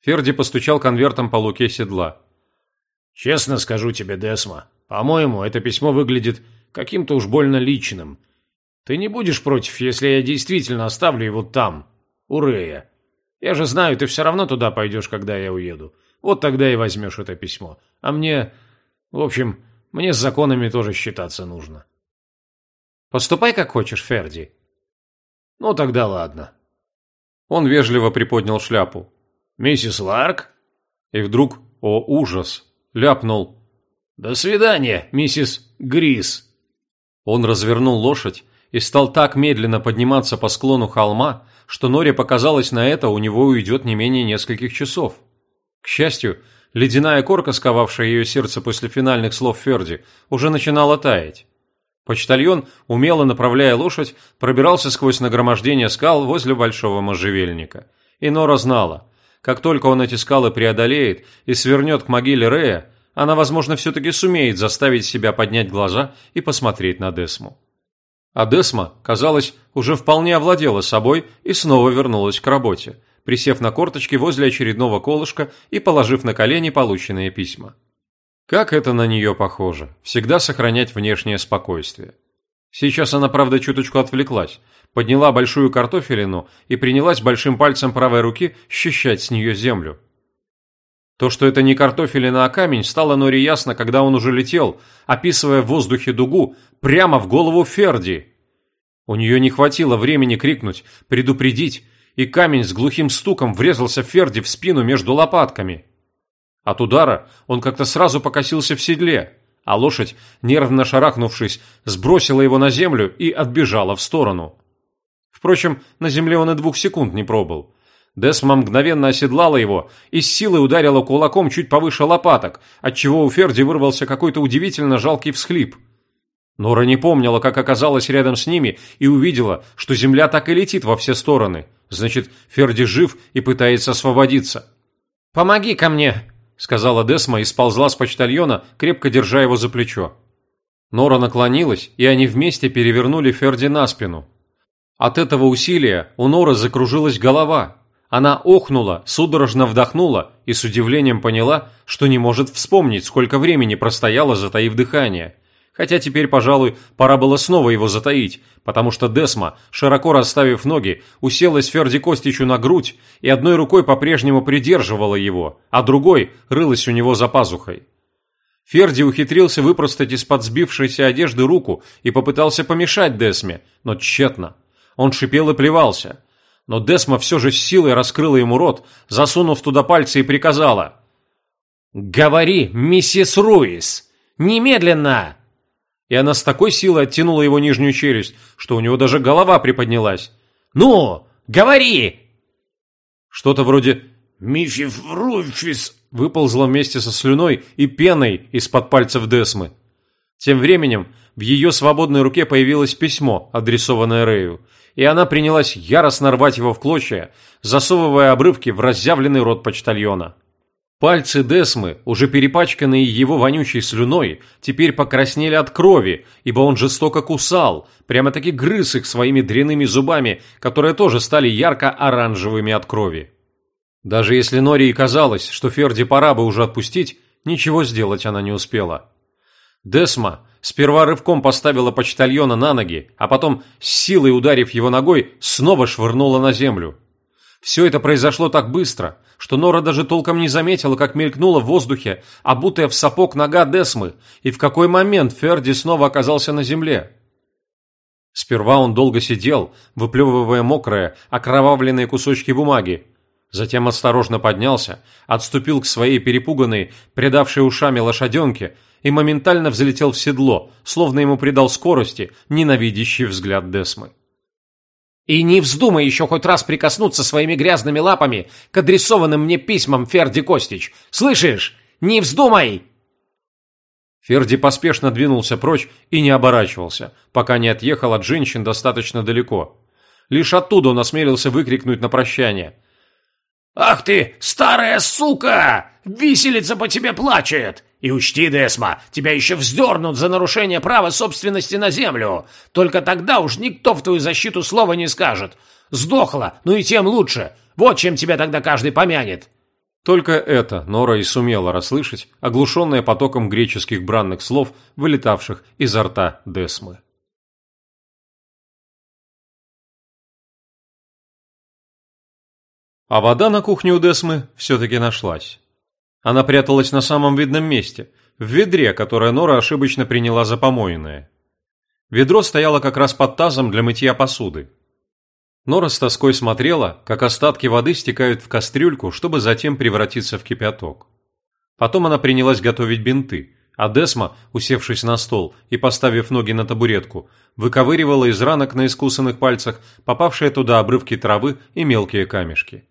Ферди постучал конвертом по луке седла. Честно скажу тебе, Десма, по-моему, это письмо выглядит каким-то уж больно личным. Ты не будешь против, если я действительно оставлю его там, у Рея? Я же знаю, ты все равно туда пойдешь, когда я уеду. Вот тогда и возьмешь это письмо. А мне... В общем, мне с законами тоже считаться нужно. Поступай, как хочешь, Ферди. Ну, тогда ладно. Он вежливо приподнял шляпу. Миссис Ларк? И вдруг, о ужас, ляпнул. До свидания, миссис Грис. Он развернул лошадь и стал так медленно подниматься по склону холма, что Норе показалось, на это у него уйдет не менее нескольких часов. К счастью, ледяная корка, сковавшая ее сердце после финальных слов Ферди, уже начинала таять. Почтальон, умело направляя лошадь, пробирался сквозь нагромождение скал возле большого можжевельника. И Нора знала, как только он эти скалы преодолеет и свернет к могиле Рея, она, возможно, все-таки сумеет заставить себя поднять глаза и посмотреть на Десму. А Десма, казалось, уже вполне овладела собой и снова вернулась к работе, присев на корточки возле очередного колышка и положив на колени полученные письма. Как это на нее похоже, всегда сохранять внешнее спокойствие. Сейчас она, правда, чуточку отвлеклась, подняла большую картофелину и принялась большим пальцем правой руки счищать с нее землю. То, что это не картофелина, а камень, стало Норе ясно, когда он уже летел, описывая в воздухе дугу, прямо в голову Ферди. У нее не хватило времени крикнуть, предупредить, и камень с глухим стуком врезался Ферди в спину между лопатками. От удара он как-то сразу покосился в седле, а лошадь, нервно шарахнувшись, сбросила его на землю и отбежала в сторону. Впрочем, на земле он и двух секунд не пробыл. Десма мгновенно оседлала его и с силой ударила кулаком чуть повыше лопаток, отчего у Ферди вырвался какой-то удивительно жалкий всхлип. Нора не помнила, как оказалась рядом с ними, и увидела, что земля так и летит во все стороны. Значит, Ферди жив и пытается освободиться. «Помоги ко мне!» Сказала Десма и сползла с почтальона, крепко держа его за плечо. Нора наклонилась, и они вместе перевернули Ферди на спину. От этого усилия у Норы закружилась голова. Она охнула, судорожно вдохнула и с удивлением поняла, что не может вспомнить, сколько времени простояла, затаив дыхание. Хотя теперь, пожалуй, пора было снова его затаить, потому что Десма, широко расставив ноги, уселась Ферди Костичу на грудь и одной рукой по-прежнему придерживала его, а другой рылась у него за пазухой. Ферди ухитрился выпростать из-под сбившейся одежды руку и попытался помешать Десме, но тщетно. Он шипел и плевался. Но Десма все же с силой раскрыла ему рот, засунув туда пальцы и приказала. «Говори, миссис Руис! Немедленно!» И она с такой силой оттянула его нижнюю челюсть, что у него даже голова приподнялась. «Ну, говори!» Что-то вроде «Мифиф Руфис» выползло вместе со слюной и пеной из-под пальцев Десмы. Тем временем в ее свободной руке появилось письмо, адресованное Рэю, и она принялась яростно рвать его в клочья, засовывая обрывки в разъявленный рот почтальона. Пальцы Десмы, уже перепачканные его вонючей слюной, теперь покраснели от крови, ибо он жестоко кусал, прямо-таки грыз их своими дряными зубами, которые тоже стали ярко-оранжевыми от крови. Даже если Нори и казалось, что Ферди пора бы уже отпустить, ничего сделать она не успела. Десма сперва рывком поставила почтальона на ноги, а потом, с силой ударив его ногой, снова швырнула на землю. Все это произошло так быстро, что Нора даже толком не заметила, как мелькнула в воздухе, обутая в сапог нога Десмы, и в какой момент Ферди снова оказался на земле. Сперва он долго сидел, выплевывая мокрые, окровавленные кусочки бумаги. Затем осторожно поднялся, отступил к своей перепуганной, предавшей ушами лошаденке и моментально взлетел в седло, словно ему придал скорости ненавидящий взгляд Десмы. И не вздумай еще хоть раз прикоснуться своими грязными лапами к адресованным мне письмам, Ферди Костич. Слышишь? Не вздумай!» Ферди поспешно двинулся прочь и не оборачивался, пока не отъехал от женщин достаточно далеко. Лишь оттуда он осмелился выкрикнуть на прощание. «Ах ты, старая сука! Виселица по тебе плачет! И учти, Десма, тебя еще вздернут за нарушение права собственности на землю. Только тогда уж никто в твою защиту слова не скажет. Сдохла, ну и тем лучше. Вот чем тебя тогда каждый помянет». Только это Нора и сумела расслышать, оглушенная потоком греческих бранных слов, вылетавших изо рта Десмы. А вода на кухне у Десмы все-таки нашлась. Она пряталась на самом видном месте, в ведре, которое Нора ошибочно приняла за помойное. Ведро стояло как раз под тазом для мытья посуды. Нора с тоской смотрела, как остатки воды стекают в кастрюльку, чтобы затем превратиться в кипяток. Потом она принялась готовить бинты, а Десма, усевшись на стол и поставив ноги на табуретку, выковыривала из ранок на искусанных пальцах попавшие туда обрывки травы и мелкие камешки.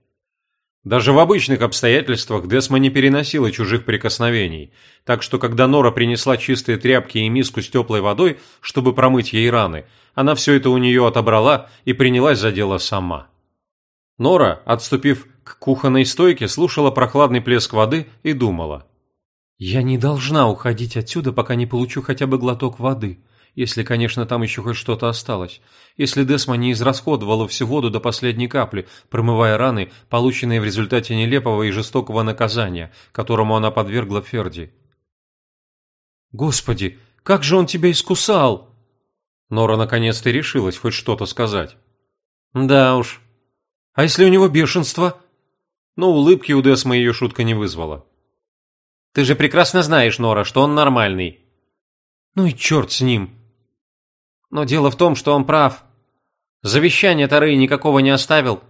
Даже в обычных обстоятельствах Десма не переносила чужих прикосновений, так что когда Нора принесла чистые тряпки и миску с теплой водой, чтобы промыть ей раны, она все это у нее отобрала и принялась за дело сама. Нора, отступив к кухонной стойке, слушала прохладный плеск воды и думала. «Я не должна уходить отсюда, пока не получу хотя бы глоток воды если, конечно, там еще хоть что-то осталось. Если Десма не израсходовала всю воду до последней капли, промывая раны, полученные в результате нелепого и жестокого наказания, которому она подвергла Ферди. Господи, как же он тебя искусал!» Нора наконец-то решилась хоть что-то сказать. «Да уж. А если у него бешенство?» Но улыбки у Десмы ее шутка не вызвала. «Ты же прекрасно знаешь, Нора, что он нормальный». «Ну и черт с ним!» «Но дело в том, что он прав. Завещания-то Рэй никакого не оставил.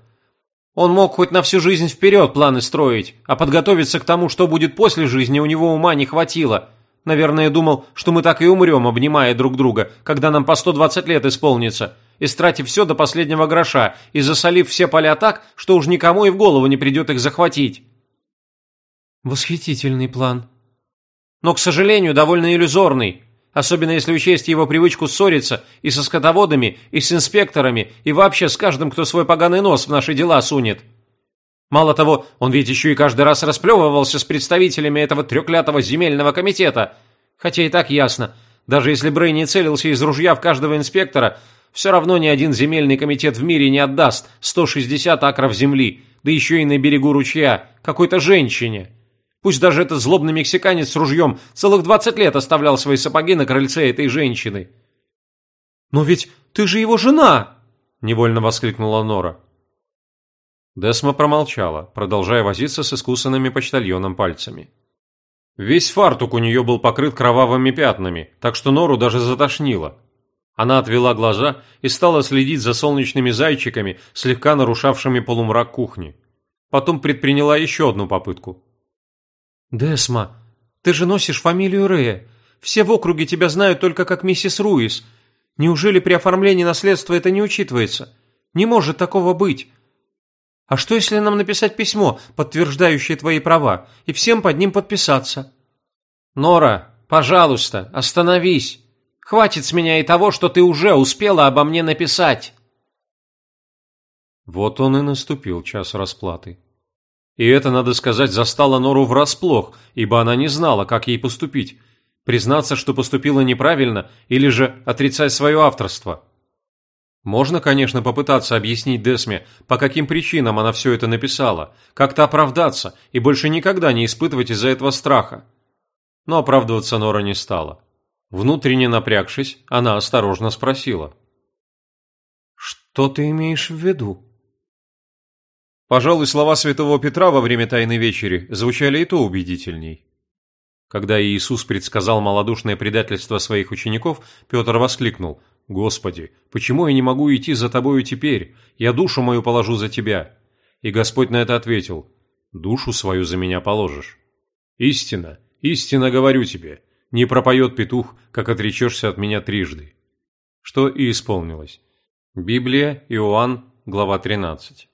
Он мог хоть на всю жизнь вперед планы строить, а подготовиться к тому, что будет после жизни, у него ума не хватило. Наверное, думал, что мы так и умрем, обнимая друг друга, когда нам по 120 лет исполнится, истратив все до последнего гроша и засолив все поля так, что уж никому и в голову не придет их захватить. Восхитительный план. Но, к сожалению, довольно иллюзорный особенно если учесть его привычку ссориться и со скотоводами, и с инспекторами, и вообще с каждым, кто свой поганый нос в наши дела сунет. Мало того, он ведь еще и каждый раз расплевывался с представителями этого трёклятого земельного комитета. Хотя и так ясно, даже если Брей не целился из ружья в каждого инспектора, все равно ни один земельный комитет в мире не отдаст 160 акров земли, да еще и на берегу ручья, какой-то женщине. Пусть даже этот злобный мексиканец с ружьем целых двадцать лет оставлял свои сапоги на крыльце этой женщины. «Но ведь ты же его жена!» – невольно воскликнула Нора. Десма промолчала, продолжая возиться с искусанными почтальоном пальцами. Весь фартук у нее был покрыт кровавыми пятнами, так что Нору даже затошнило. Она отвела глаза и стала следить за солнечными зайчиками, слегка нарушавшими полумрак кухни. Потом предприняла еще одну попытку. «Десма, ты же носишь фамилию Рэя. Все в округе тебя знают только как миссис Руис. Неужели при оформлении наследства это не учитывается? Не может такого быть. А что, если нам написать письмо, подтверждающее твои права, и всем под ним подписаться?» «Нора, пожалуйста, остановись. Хватит с меня и того, что ты уже успела обо мне написать». Вот он и наступил час расплаты. И это, надо сказать, застало Нору врасплох, ибо она не знала, как ей поступить. Признаться, что поступила неправильно, или же отрицать свое авторство. Можно, конечно, попытаться объяснить Десме, по каким причинам она все это написала, как-то оправдаться и больше никогда не испытывать из-за этого страха. Но оправдываться Нора не стала. Внутренне напрягшись, она осторожно спросила. «Что ты имеешь в виду?» Пожалуй, слова святого Петра во время Тайной Вечери звучали и то убедительней. Когда Иисус предсказал малодушное предательство своих учеников, Петр воскликнул «Господи, почему я не могу идти за Тобою теперь? Я душу мою положу за Тебя». И Господь на это ответил «Душу свою за меня положишь». «Истина, истинно говорю тебе, не пропоет петух, как отречешься от меня трижды». Что и исполнилось. Библия, Иоанн, глава 13.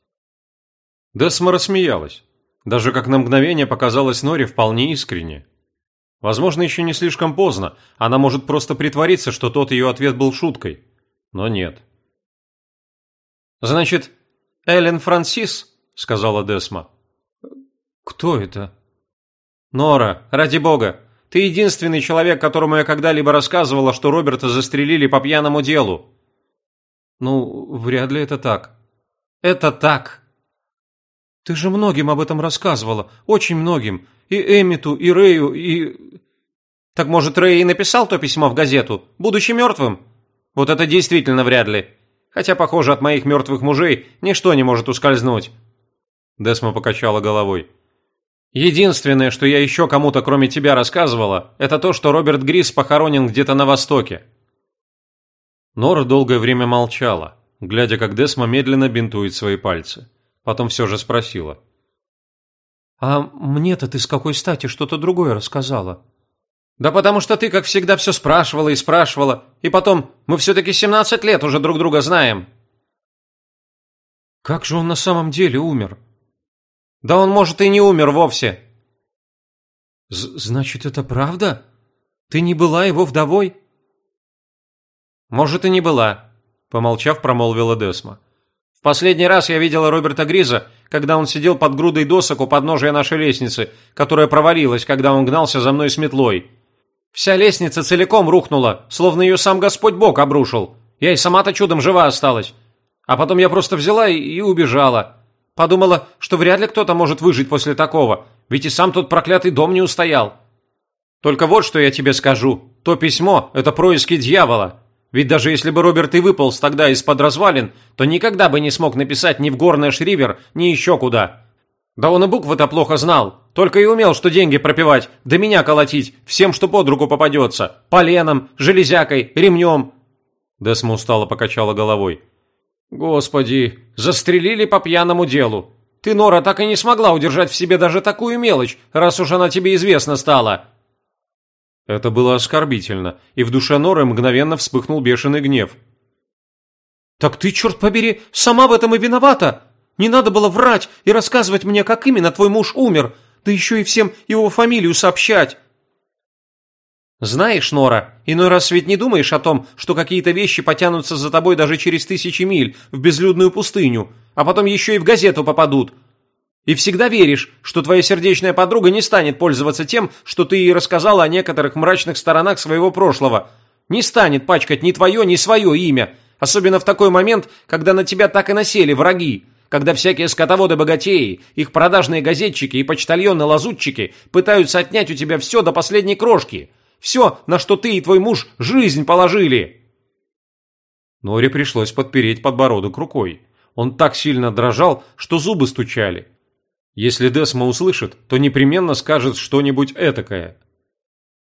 Десма рассмеялась. Даже как на мгновение показалось Норе вполне искренне. Возможно, еще не слишком поздно, она может просто притвориться, что тот ее ответ был шуткой. Но нет. «Значит, Эллен Франсис?» – сказала Десма. «Кто это?» «Нора, ради бога, ты единственный человек, которому я когда-либо рассказывала, что Роберта застрелили по пьяному делу». «Ну, вряд ли это так». «Это так», ты же многим об этом рассказывала, очень многим. И Эмиту, и Рэю, и... Так может, Рэй и написал то письмо в газету, будучи мертвым? Вот это действительно вряд ли. Хотя, похоже, от моих мертвых мужей ничто не может ускользнуть. Десма покачала головой. Единственное, что я еще кому-то кроме тебя рассказывала, это то, что Роберт Грис похоронен где-то на Востоке. Нора долгое время молчала, глядя, как Десма медленно бинтует свои пальцы. Потом все же спросила. «А мне-то ты с какой стати что-то другое рассказала?» «Да потому что ты, как всегда, все спрашивала и спрашивала. И потом, мы все-таки 17 лет уже друг друга знаем». «Как же он на самом деле умер?» «Да он, может, и не умер вовсе». «Значит, это правда? Ты не была его вдовой?» «Может, и не была», — помолчав, промолвила Десма. Последний раз я видела Роберта Гриза, когда он сидел под грудой досок у подножия нашей лестницы, которая провалилась, когда он гнался за мной с метлой. Вся лестница целиком рухнула, словно ее сам Господь Бог обрушил. Я и сама-то чудом жива осталась. А потом я просто взяла и, и убежала. Подумала, что вряд ли кто-то может выжить после такого, ведь и сам тот проклятый дом не устоял. Только вот что я тебе скажу. То письмо – это происки дьявола. Ведь даже если бы Роберт и выполз тогда из-под развалин, то никогда бы не смог написать ни в горное Шривер, ни еще куда. Да он и буквы-то плохо знал. Только и умел, что деньги пропивать, да меня колотить, всем, что под руку попадется. Поленом, железякой, ремнем. Десма устало покачала головой. Господи, застрелили по пьяному делу. Ты, Нора, так и не смогла удержать в себе даже такую мелочь, раз уж она тебе известна стала. Это было оскорбительно, и в душе Норы мгновенно вспыхнул бешеный гнев. «Так ты, черт побери, сама в этом и виновата! Не надо было врать и рассказывать мне, как именно твой муж умер, да еще и всем его фамилию сообщать!» «Знаешь, Нора, иной раз ведь не думаешь о том, что какие-то вещи потянутся за тобой даже через тысячи миль в безлюдную пустыню, а потом еще и в газету попадут. И всегда веришь, что твоя сердечная подруга не станет пользоваться тем, что ты ей рассказала о некоторых мрачных сторонах своего прошлого. Не станет пачкать ни твое, ни свое имя, особенно в такой момент, когда на тебя так и насели враги, когда всякие скотоводы-богатеи, их продажные газетчики и почтальоны-лазутчики пытаются отнять у тебя все до последней крошки, все, на что ты и твой муж жизнь положили. Норе пришлось подпереть подбородок рукой. Он так сильно дрожал, что зубы стучали. Если Десма услышит, то непременно скажет что-нибудь этакое.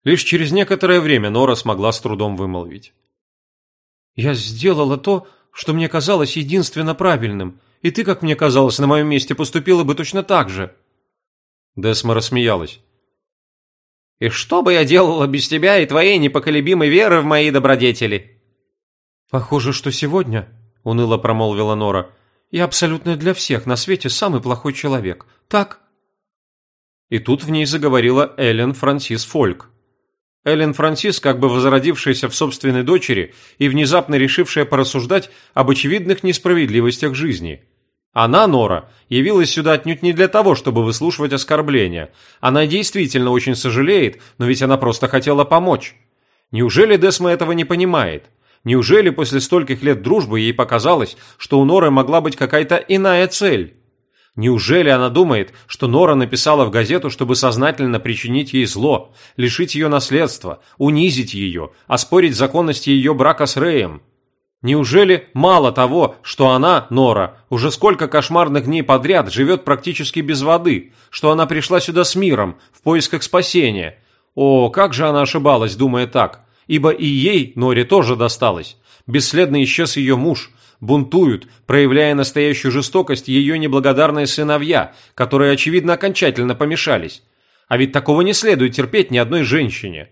Лишь через некоторое время Нора смогла с трудом вымолвить. «Я сделала то, что мне казалось единственно правильным, и ты, как мне казалось, на моем месте поступила бы точно так же». Десма рассмеялась. «И что бы я делала без тебя и твоей непоколебимой веры в мои добродетели?» «Похоже, что сегодня», — уныло промолвила Нора, — я абсолютно для всех на свете самый плохой человек. Так?» И тут в ней заговорила Эллен Франсис Фольк. Эллен Франсис, как бы возродившаяся в собственной дочери и внезапно решившая порассуждать об очевидных несправедливостях жизни. Она, Нора, явилась сюда отнюдь не для того, чтобы выслушивать оскорбления. Она действительно очень сожалеет, но ведь она просто хотела помочь. Неужели Десма этого не понимает? Неужели после стольких лет дружбы ей показалось, что у Норы могла быть какая-то иная цель? Неужели она думает, что Нора написала в газету, чтобы сознательно причинить ей зло, лишить ее наследства, унизить ее, оспорить законность ее брака с Рэем? Неужели мало того, что она, Нора, уже сколько кошмарных дней подряд живет практически без воды, что она пришла сюда с миром, в поисках спасения? О, как же она ошибалась, думая так ибо и ей, Норе, тоже досталось. Бесследно исчез ее муж. Бунтуют, проявляя настоящую жестокость ее неблагодарные сыновья, которые, очевидно, окончательно помешались. А ведь такого не следует терпеть ни одной женщине.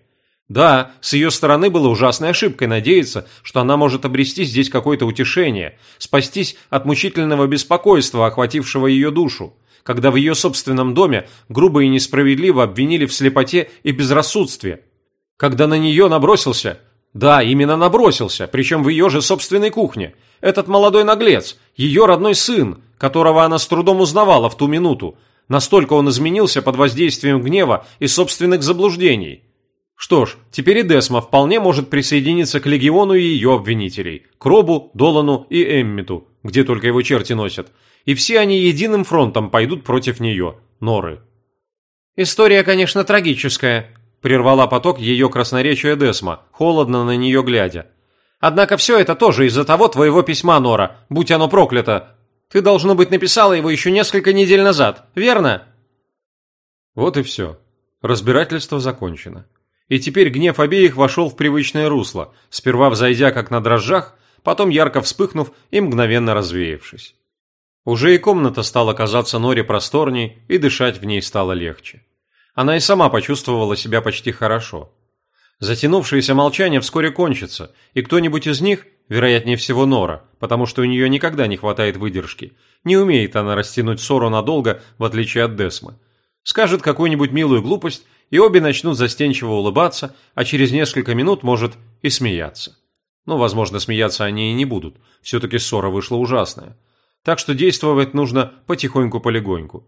Да, с ее стороны было ужасной ошибкой надеяться, что она может обрести здесь какое-то утешение, спастись от мучительного беспокойства, охватившего ее душу, когда в ее собственном доме грубо и несправедливо обвинили в слепоте и безрассудстве – когда на нее набросился, да, именно набросился, причем в ее же собственной кухне, этот молодой наглец, ее родной сын, которого она с трудом узнавала в ту минуту, настолько он изменился под воздействием гнева и собственных заблуждений. Что ж, теперь и Десма вполне может присоединиться к легиону ее обвинителей, к Робу, Долану и Эммиту, где только его черти носят, и все они единым фронтом пойдут против нее, Норы. «История, конечно, трагическая», Прервала поток ее красноречия Десма, холодно на нее глядя. «Однако все это тоже из-за того твоего письма, Нора, будь оно проклято. Ты, должно быть, написала его еще несколько недель назад, верно?» Вот и все. Разбирательство закончено. И теперь гнев обеих вошел в привычное русло, сперва взойдя как на дрожжах, потом ярко вспыхнув и мгновенно развеявшись. Уже и комната стала казаться Норе просторней, и дышать в ней стало легче. Она и сама почувствовала себя почти хорошо. Затянувшееся молчание вскоре кончится, и кто-нибудь из них, вероятнее всего Нора, потому что у нее никогда не хватает выдержки, не умеет она растянуть ссору надолго, в отличие от Десмы, скажет какую-нибудь милую глупость, и обе начнут застенчиво улыбаться, а через несколько минут, может, и смеяться. Ну, возможно, смеяться они и не будут, все-таки ссора вышла ужасная. Так что действовать нужно потихоньку-полегоньку.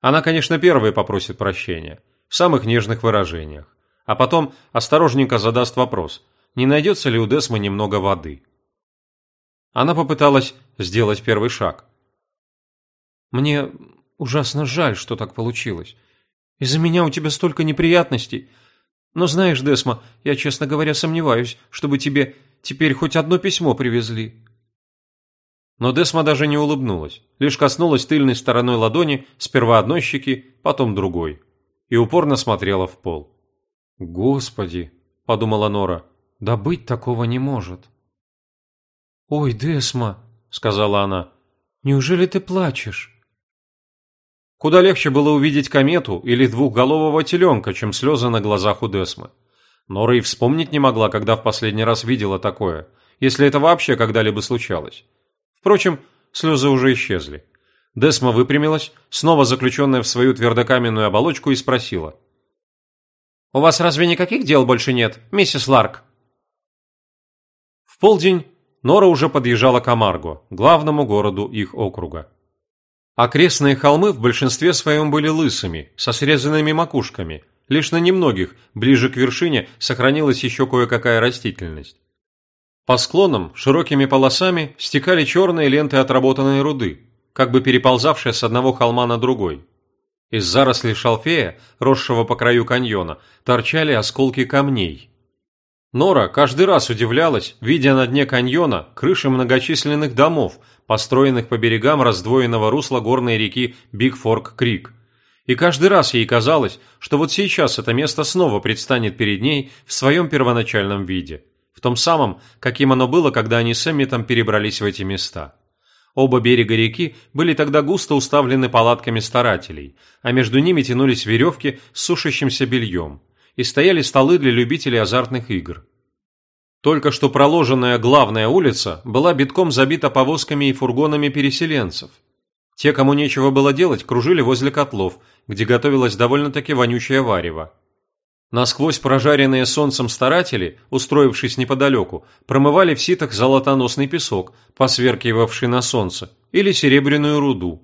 Она, конечно, первой попросит прощения, в самых нежных выражениях, а потом осторожненько задаст вопрос, не найдется ли у Десмы немного воды. Она попыталась сделать первый шаг. «Мне ужасно жаль, что так получилось. Из-за меня у тебя столько неприятностей. Но знаешь, Десма, я, честно говоря, сомневаюсь, чтобы тебе теперь хоть одно письмо привезли». Но Десма даже не улыбнулась, лишь коснулась тыльной стороной ладони сперва одной щеки, потом другой, и упорно смотрела в пол. «Господи!» – подумала Нора. «Да быть такого не может!» «Ой, Десма!» – сказала она. «Неужели ты плачешь?» Куда легче было увидеть комету или двухголового теленка, чем слезы на глазах у Десмы. Нора и вспомнить не могла, когда в последний раз видела такое, если это вообще когда-либо случалось. Впрочем, слезы уже исчезли. Десма выпрямилась, снова заключенная в свою твердокаменную оболочку, и спросила. «У вас разве никаких дел больше нет, миссис Ларк?» В полдень Нора уже подъезжала к Амарго, главному городу их округа. Окрестные холмы в большинстве своем были лысыми, со срезанными макушками. Лишь на немногих, ближе к вершине, сохранилась еще кое-какая растительность. По склонам широкими полосами стекали черные ленты отработанной руды, как бы переползавшие с одного холма на другой. Из зарослей шалфея, росшего по краю каньона, торчали осколки камней. Нора каждый раз удивлялась, видя на дне каньона крыши многочисленных домов, построенных по берегам раздвоенного русла горной реки Бигфорк-Крик. И каждый раз ей казалось, что вот сейчас это место снова предстанет перед ней в своем первоначальном виде – том самом, каким оно было, когда они с Эмметом перебрались в эти места. Оба берега реки были тогда густо уставлены палатками старателей, а между ними тянулись веревки с сушащимся бельем, и стояли столы для любителей азартных игр. Только что проложенная главная улица была битком забита повозками и фургонами переселенцев. Те, кому нечего было делать, кружили возле котлов, где готовилось довольно-таки вонючее варево. Насквозь прожаренные солнцем старатели, устроившись неподалеку, промывали в ситах золотоносный песок, посверкивавший на солнце, или серебряную руду.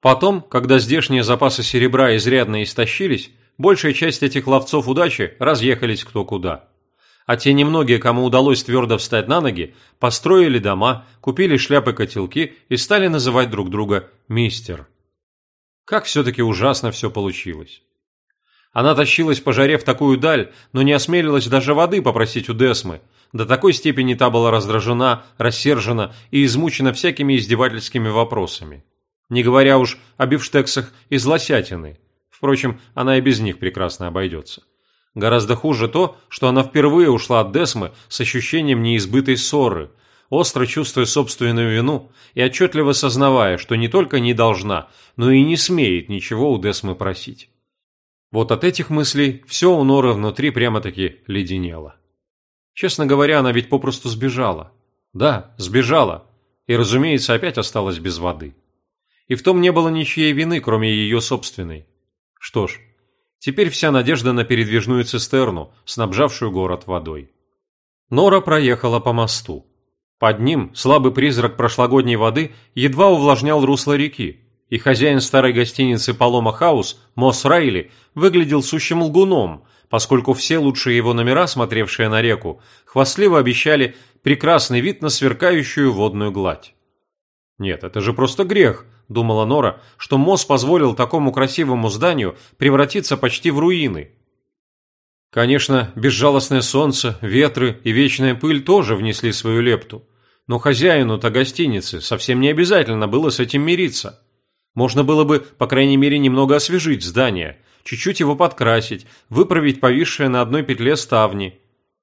Потом, когда здешние запасы серебра изрядно истощились, большая часть этих ловцов удачи разъехались кто куда. А те немногие, кому удалось твердо встать на ноги, построили дома, купили шляпы-котелки и стали называть друг друга «мистер». Как все-таки ужасно все получилось. Она тащилась по жаре в такую даль, но не осмелилась даже воды попросить у Десмы. До такой степени та была раздражена, рассержена и измучена всякими издевательскими вопросами. Не говоря уж о бифштексах из лосятины. Впрочем, она и без них прекрасно обойдется. Гораздо хуже то, что она впервые ушла от Десмы с ощущением неизбытой ссоры, остро чувствуя собственную вину и отчетливо сознавая, что не только не должна, но и не смеет ничего у Десмы просить. Вот от этих мыслей все у Норы внутри прямо-таки леденело. Честно говоря, она ведь попросту сбежала. Да, сбежала. И, разумеется, опять осталась без воды. И в том не было ничьей вины, кроме ее собственной. Что ж, теперь вся надежда на передвижную цистерну, снабжавшую город водой. Нора проехала по мосту. Под ним слабый призрак прошлогодней воды едва увлажнял русло реки, и хозяин старой гостиницы «Палома Хаус» Мосс Райли выглядел сущим лгуном, поскольку все лучшие его номера, смотревшие на реку, хвастливо обещали прекрасный вид на сверкающую водную гладь. «Нет, это же просто грех», – думала Нора, – что Мосс позволил такому красивому зданию превратиться почти в руины. Конечно, безжалостное солнце, ветры и вечная пыль тоже внесли свою лепту, но хозяину-то гостиницы совсем не обязательно было с этим мириться. Можно было бы, по крайней мере, немного освежить здание, чуть-чуть его подкрасить, выправить повисшие на одной петле ставни.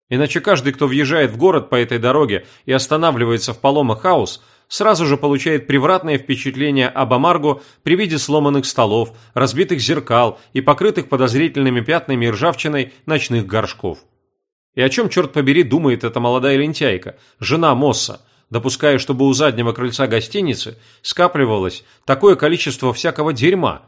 Иначе каждый, кто въезжает в город по этой дороге и останавливается в Палома Хаус, сразу же получает превратное впечатление об Амарго при виде сломанных столов, разбитых зеркал и покрытых подозрительными пятнами и ржавчиной ночных горшков. И о чем, черт побери, думает эта молодая лентяйка, жена Мосса, допуская, чтобы у заднего крыльца гостиницы скапливалось такое количество всякого дерьма.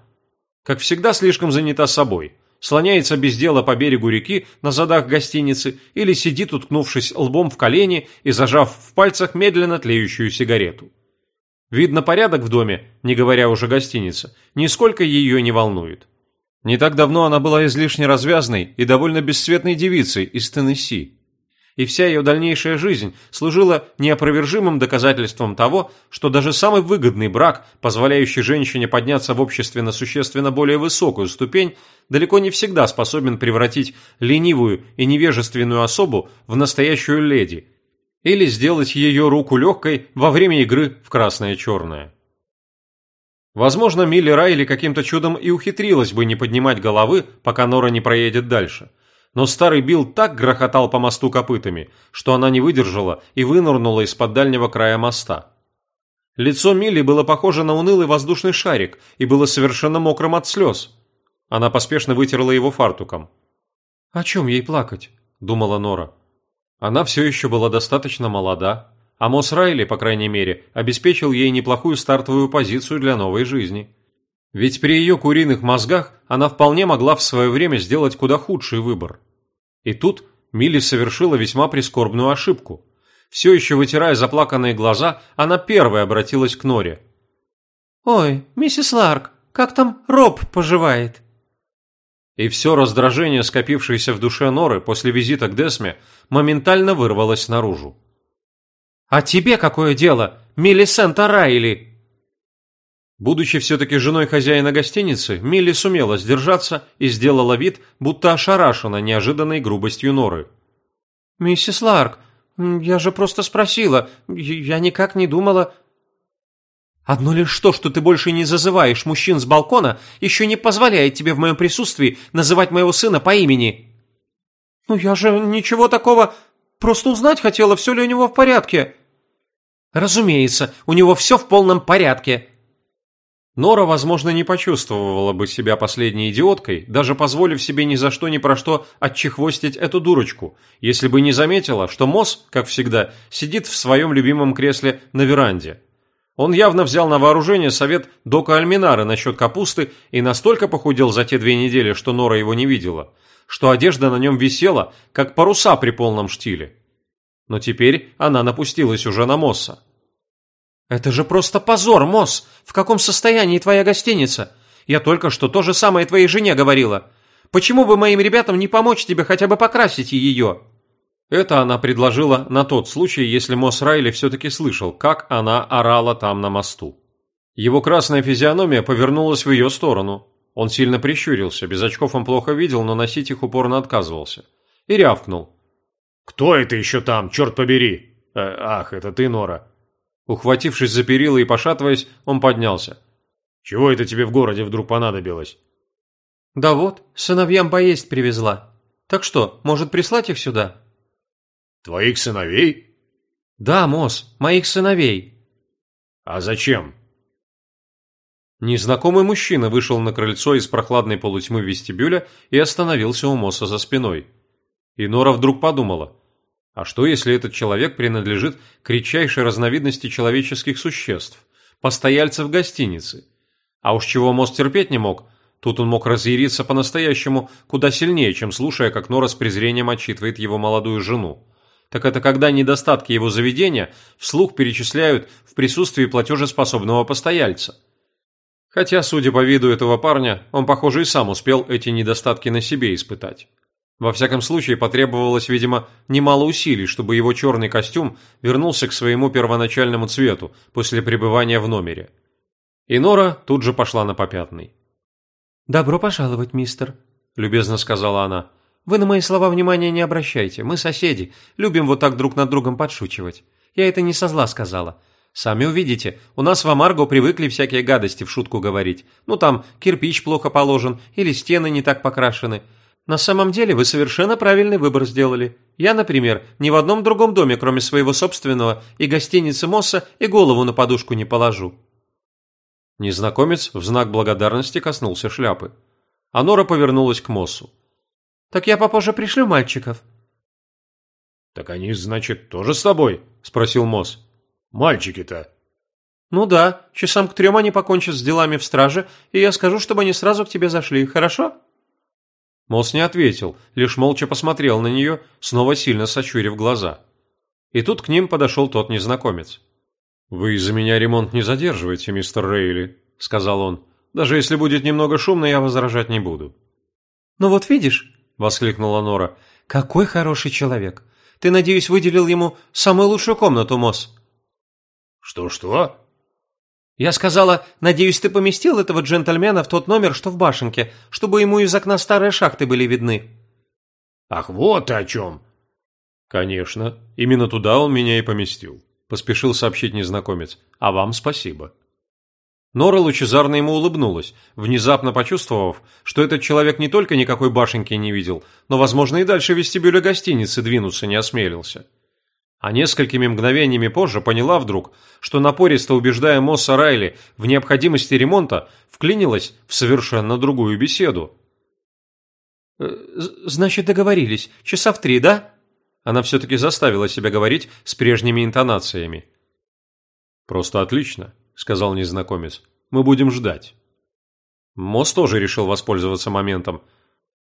Как всегда, слишком занята собой. Слоняется без дела по берегу реки на задах гостиницы или сидит, уткнувшись лбом в колени и зажав в пальцах медленно тлеющую сигарету. Видно, порядок в доме, не говоря уже гостиница, нисколько ее не волнует. Не так давно она была излишне развязной и довольно бесцветной девицей из Теннесси, и вся ее дальнейшая жизнь служила неопровержимым доказательством того, что даже самый выгодный брак, позволяющий женщине подняться в обществе на существенно более высокую ступень, далеко не всегда способен превратить ленивую и невежественную особу в настоящую леди или сделать ее руку легкой во время игры в красное-черное. Возможно, Милли Райли каким-то чудом и ухитрилась бы не поднимать головы, пока Нора не проедет дальше – но старый Билл так грохотал по мосту копытами, что она не выдержала и вынырнула из-под дальнего края моста. Лицо Милли было похоже на унылый воздушный шарик и было совершенно мокрым от слез. Она поспешно вытерла его фартуком. «О чем ей плакать?» – думала Нора. Она все еще была достаточно молода, а Мосс Райли, по крайней мере, обеспечил ей неплохую стартовую позицию для новой жизни. Ведь при ее куриных мозгах она вполне могла в свое время сделать куда худший выбор. И тут Милли совершила весьма прискорбную ошибку. Все еще вытирая заплаканные глаза, она первой обратилась к Норе. «Ой, миссис Ларк, как там Роб поживает?» И все раздражение, скопившееся в душе Норы после визита к Десме, моментально вырвалось наружу. «А тебе какое дело, Миллисента Райли?» Будучи все-таки женой хозяина гостиницы, Милли сумела сдержаться и сделала вид, будто ошарашена неожиданной грубостью Норы. «Миссис Ларк, я же просто спросила, я никак не думала...» «Одно лишь то, что ты больше не зазываешь мужчин с балкона, еще не позволяет тебе в моем присутствии называть моего сына по имени». «Ну я же ничего такого... Просто узнать хотела, все ли у него в порядке». «Разумеется, у него все в полном порядке», Нора, возможно, не почувствовала бы себя последней идиоткой, даже позволив себе ни за что ни про что отчехвостить эту дурочку, если бы не заметила, что Мосс, как всегда, сидит в своем любимом кресле на веранде. Он явно взял на вооружение совет Дока Альминара насчет капусты и настолько похудел за те две недели, что Нора его не видела, что одежда на нем висела, как паруса при полном штиле. Но теперь она напустилась уже на Мосса. «Это же просто позор, Мосс! В каком состоянии твоя гостиница? Я только что то же самое твоей жене говорила. Почему бы моим ребятам не помочь тебе хотя бы покрасить ее?» Это она предложила на тот случай, если Мосс Райли все-таки слышал, как она орала там на мосту. Его красная физиономия повернулась в ее сторону. Он сильно прищурился, без очков он плохо видел, но носить их упорно отказывался. И рявкнул. «Кто это еще там, черт побери?» э, «Ах, это ты, Нора. Ухватившись за перила и пошатываясь, он поднялся. «Чего это тебе в городе вдруг понадобилось?» «Да вот, сыновьям поесть привезла. Так что, может прислать их сюда?» «Твоих сыновей?» «Да, Мосс, моих сыновей». «А зачем?» Незнакомый мужчина вышел на крыльцо из прохладной полутьмы вестибюля и остановился у Мосса за спиной. И Нора вдруг подумала, а что, если этот человек принадлежит к редчайшей разновидности человеческих существ, постояльцев гостиницы? А уж чего мост терпеть не мог, тут он мог разъяриться по-настоящему куда сильнее, чем слушая, как Нора с презрением отчитывает его молодую жену. Так это когда недостатки его заведения вслух перечисляют в присутствии платежеспособного постояльца. Хотя, судя по виду этого парня, он, похоже, и сам успел эти недостатки на себе испытать. Во всяком случае, потребовалось, видимо, немало усилий, чтобы его черный костюм вернулся к своему первоначальному цвету после пребывания в номере. И Нора тут же пошла на попятный. «Добро пожаловать, мистер», – любезно сказала она. «Вы на мои слова внимания не обращайте. Мы соседи, любим вот так друг над другом подшучивать. Я это не со зла сказала. Сами увидите, у нас в Амарго привыкли всякие гадости в шутку говорить. Ну там, кирпич плохо положен или стены не так покрашены». На самом деле вы совершенно правильный выбор сделали. Я, например, ни в одном другом доме, кроме своего собственного и гостиницы Мосса, и голову на подушку не положу». Незнакомец в знак благодарности коснулся шляпы. А Нора повернулась к Моссу. «Так я попозже пришлю мальчиков». «Так они, значит, тоже с тобой?» – спросил Мосс. «Мальчики-то». «Ну да, часам к трем они покончат с делами в страже, и я скажу, чтобы они сразу к тебе зашли, хорошо?» Мосс не ответил, лишь молча посмотрел на нее, снова сильно сощурив глаза. И тут к ним подошел тот незнакомец. «Вы из-за меня ремонт не задерживаете, мистер Рейли», — сказал он. «Даже если будет немного шумно, я возражать не буду». «Ну вот видишь», — воскликнула Нора, — «какой хороший человек. Ты, надеюсь, выделил ему самую лучшую комнату, Мосс?» «Что-что?» «Я сказала, надеюсь, ты поместил этого джентльмена в тот номер, что в башенке, чтобы ему из окна старые шахты были видны». «Ах, вот о чем!» «Конечно, именно туда он меня и поместил», – поспешил сообщить незнакомец. «А вам спасибо». Нора лучезарно ему улыбнулась, внезапно почувствовав, что этот человек не только никакой башенки не видел, но, возможно, и дальше вестибюля гостиницы двинуться не осмелился. А несколькими мгновениями позже поняла вдруг, что напористо убеждая Мосса Райли в необходимости ремонта, вклинилась в совершенно другую беседу. «Э, «Значит, договорились. Часа в три, да?» Она все-таки заставила себя говорить с прежними интонациями. «Просто отлично», — сказал незнакомец. «Мы будем ждать». Мосс тоже решил воспользоваться моментом.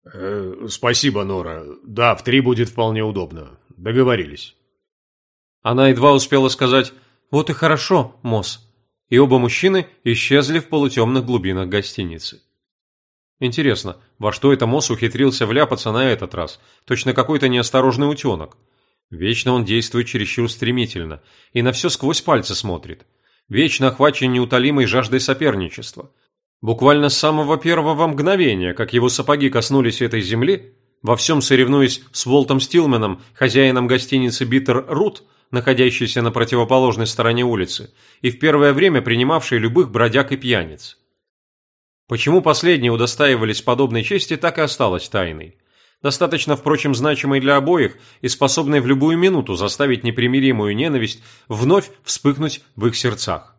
«Э, «Спасибо, Нора. Да, в три будет вполне удобно. Договорились». Она едва успела сказать «Вот и хорошо, Мосс», и оба мужчины исчезли в полутемных глубинах гостиницы. Интересно, во что это Мосс ухитрился вляпаться на этот раз? Точно какой-то неосторожный утенок. Вечно он действует чересчур стремительно и на все сквозь пальцы смотрит. Вечно охвачен неутолимой жаждой соперничества. Буквально с самого первого мгновения, как его сапоги коснулись этой земли, во всем соревнуясь с Волтом Стилменом, хозяином гостиницы «Биттер Рут», находящейся на противоположной стороне улицы, и в первое время принимавшей любых бродяг и пьяниц. Почему последние удостаивались подобной чести, так и осталось тайной. Достаточно, впрочем, значимой для обоих и способной в любую минуту заставить непримиримую ненависть вновь вспыхнуть в их сердцах.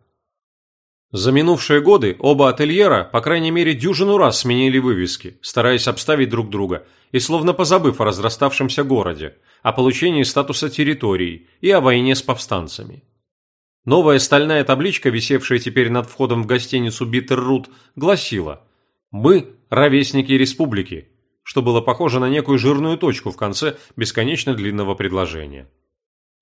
За минувшие годы оба ательера, по крайней мере, дюжину раз сменили вывески, стараясь обставить друг друга, и словно позабыв о разраставшемся городе, о получении статуса территории и о войне с повстанцами. Новая стальная табличка, висевшая теперь над входом в гостиницу Биттеррут, гласила «Мы – ровесники республики», что было похоже на некую жирную точку в конце бесконечно длинного предложения.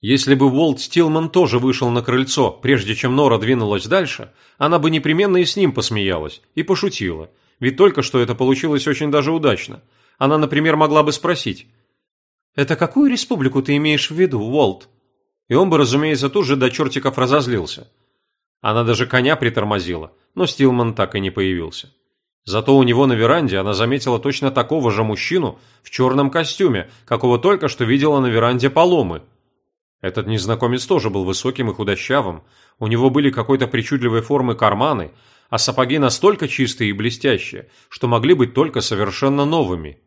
Если бы Уолт Стилман тоже вышел на крыльцо, прежде чем Нора двинулась дальше, она бы непременно и с ним посмеялась, и пошутила, ведь только что это получилось очень даже удачно. Она, например, могла бы спросить «Это какую республику ты имеешь в виду, Уолт?» и он бы, разумеется, тут же до чертиков разозлился. Она даже коня притормозила, но Стилман так и не появился. Зато у него на веранде она заметила точно такого же мужчину в черном костюме, какого только что видела на веранде Паломы. Этот незнакомец тоже был высоким и худощавым, у него были какой-то причудливой формы карманы, а сапоги настолько чистые и блестящие, что могли быть только совершенно новыми.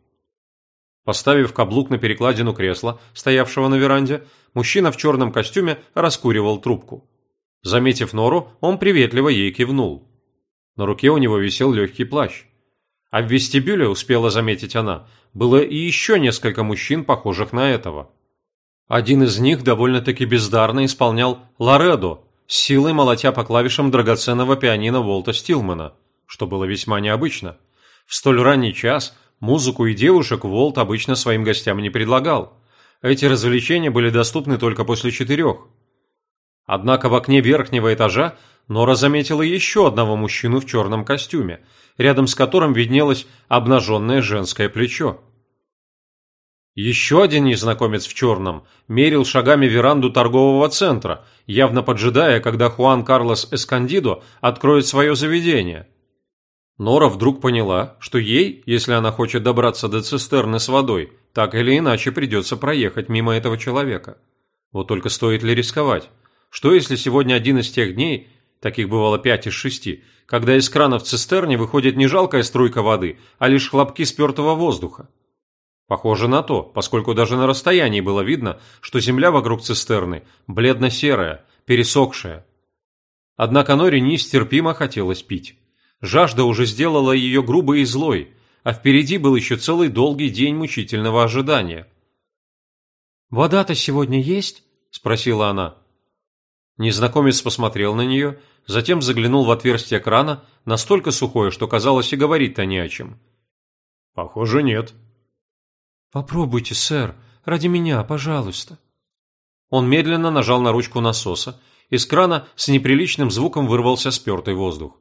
Поставив каблук на перекладину кресла, стоявшего на веранде, мужчина в черном костюме раскуривал трубку. Заметив Нору, он приветливо ей кивнул. На руке у него висел легкий плащ. А в вестибюле, успела заметить она, было и еще несколько мужчин, похожих на этого. Один из них довольно-таки бездарно исполнял «Лоредо», силой молотя по клавишам драгоценного пианино Волта Стилмана, что было весьма необычно. В столь ранний час Музыку и девушек Волт обычно своим гостям не предлагал. Эти развлечения были доступны только после четырех. Однако в окне верхнего этажа Нора заметила еще одного мужчину в черном костюме, рядом с которым виднелось обнаженное женское плечо. Еще один незнакомец в черном мерил шагами веранду торгового центра, явно поджидая, когда Хуан Карлос Эскандидо откроет свое заведение. Нора вдруг поняла, что ей, если она хочет добраться до цистерны с водой, так или иначе придется проехать мимо этого человека. Вот только стоит ли рисковать? Что если сегодня один из тех дней, таких бывало пять из шести, когда из крана в цистерне выходит не жалкая струйка воды, а лишь хлопки спертого воздуха? Похоже на то, поскольку даже на расстоянии было видно, что земля вокруг цистерны бледно-серая, пересохшая. Однако Норе нестерпимо хотелось пить. Жажда уже сделала ее грубой и злой, а впереди был еще целый долгий день мучительного ожидания. «Вода-то сегодня есть?» – спросила она. Незнакомец посмотрел на нее, затем заглянул в отверстие крана, настолько сухое, что казалось и говорить-то не о чем. «Похоже, нет». «Попробуйте, сэр, ради меня, пожалуйста». Он медленно нажал на ручку насоса, из крана с неприличным звуком вырвался спертый воздух.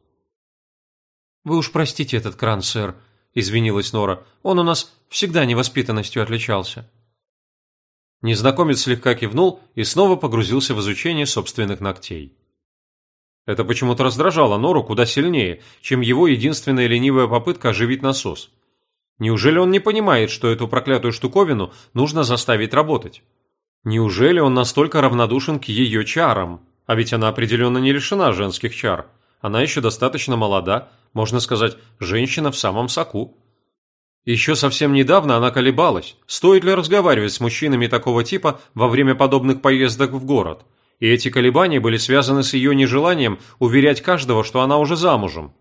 «Вы уж простите этот кран, сэр», – извинилась Нора. «Он у нас всегда невоспитанностью отличался». Незнакомец слегка кивнул и снова погрузился в изучение собственных ногтей. Это почему-то раздражало Нору куда сильнее, чем его единственная ленивая попытка оживить насос. Неужели он не понимает, что эту проклятую штуковину нужно заставить работать? Неужели он настолько равнодушен к ее чарам? А ведь она определенно не лишена женских чар. Она еще достаточно молода, можно сказать, женщина в самом соку. Еще совсем недавно она колебалась, стоит ли разговаривать с мужчинами такого типа во время подобных поездок в город. И эти колебания были связаны с ее нежеланием уверять каждого, что она уже замужем.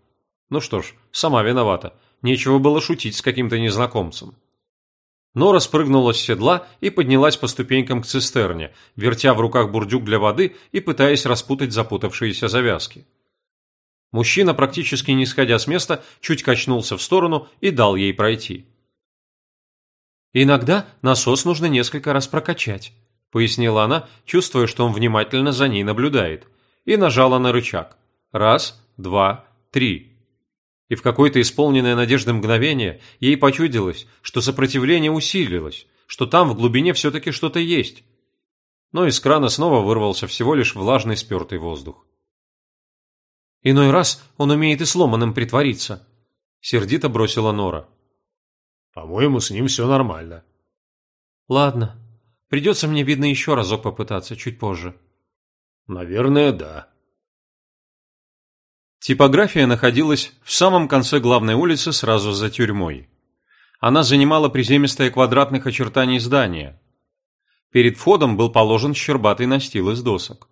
Ну что ж, сама виновата. Нечего было шутить с каким-то незнакомцем. Нора спрыгнула с седла и поднялась по ступенькам к цистерне, вертя в руках бурдюк для воды и пытаясь распутать запутавшиеся завязки. Мужчина, практически не сходя с места, чуть качнулся в сторону и дал ей пройти. «Иногда насос нужно несколько раз прокачать», – пояснила она, чувствуя, что он внимательно за ней наблюдает, и нажала на рычаг. Раз, два, три. И в какое-то исполненное надежды мгновение ей почудилось, что сопротивление усилилось, что там в глубине все-таки что-то есть. Но из крана снова вырвался всего лишь влажный спертый воздух. Иной раз он умеет и сломанным притвориться. Сердито бросила Нора. По-моему, с ним все нормально. Ладно. Придется мне, видно, еще разок попытаться, чуть позже. Наверное, да. Типография находилась в самом конце главной улицы сразу за тюрьмой. Она занимала приземистое квадратных очертаний здания. Перед входом был положен щербатый настил из досок.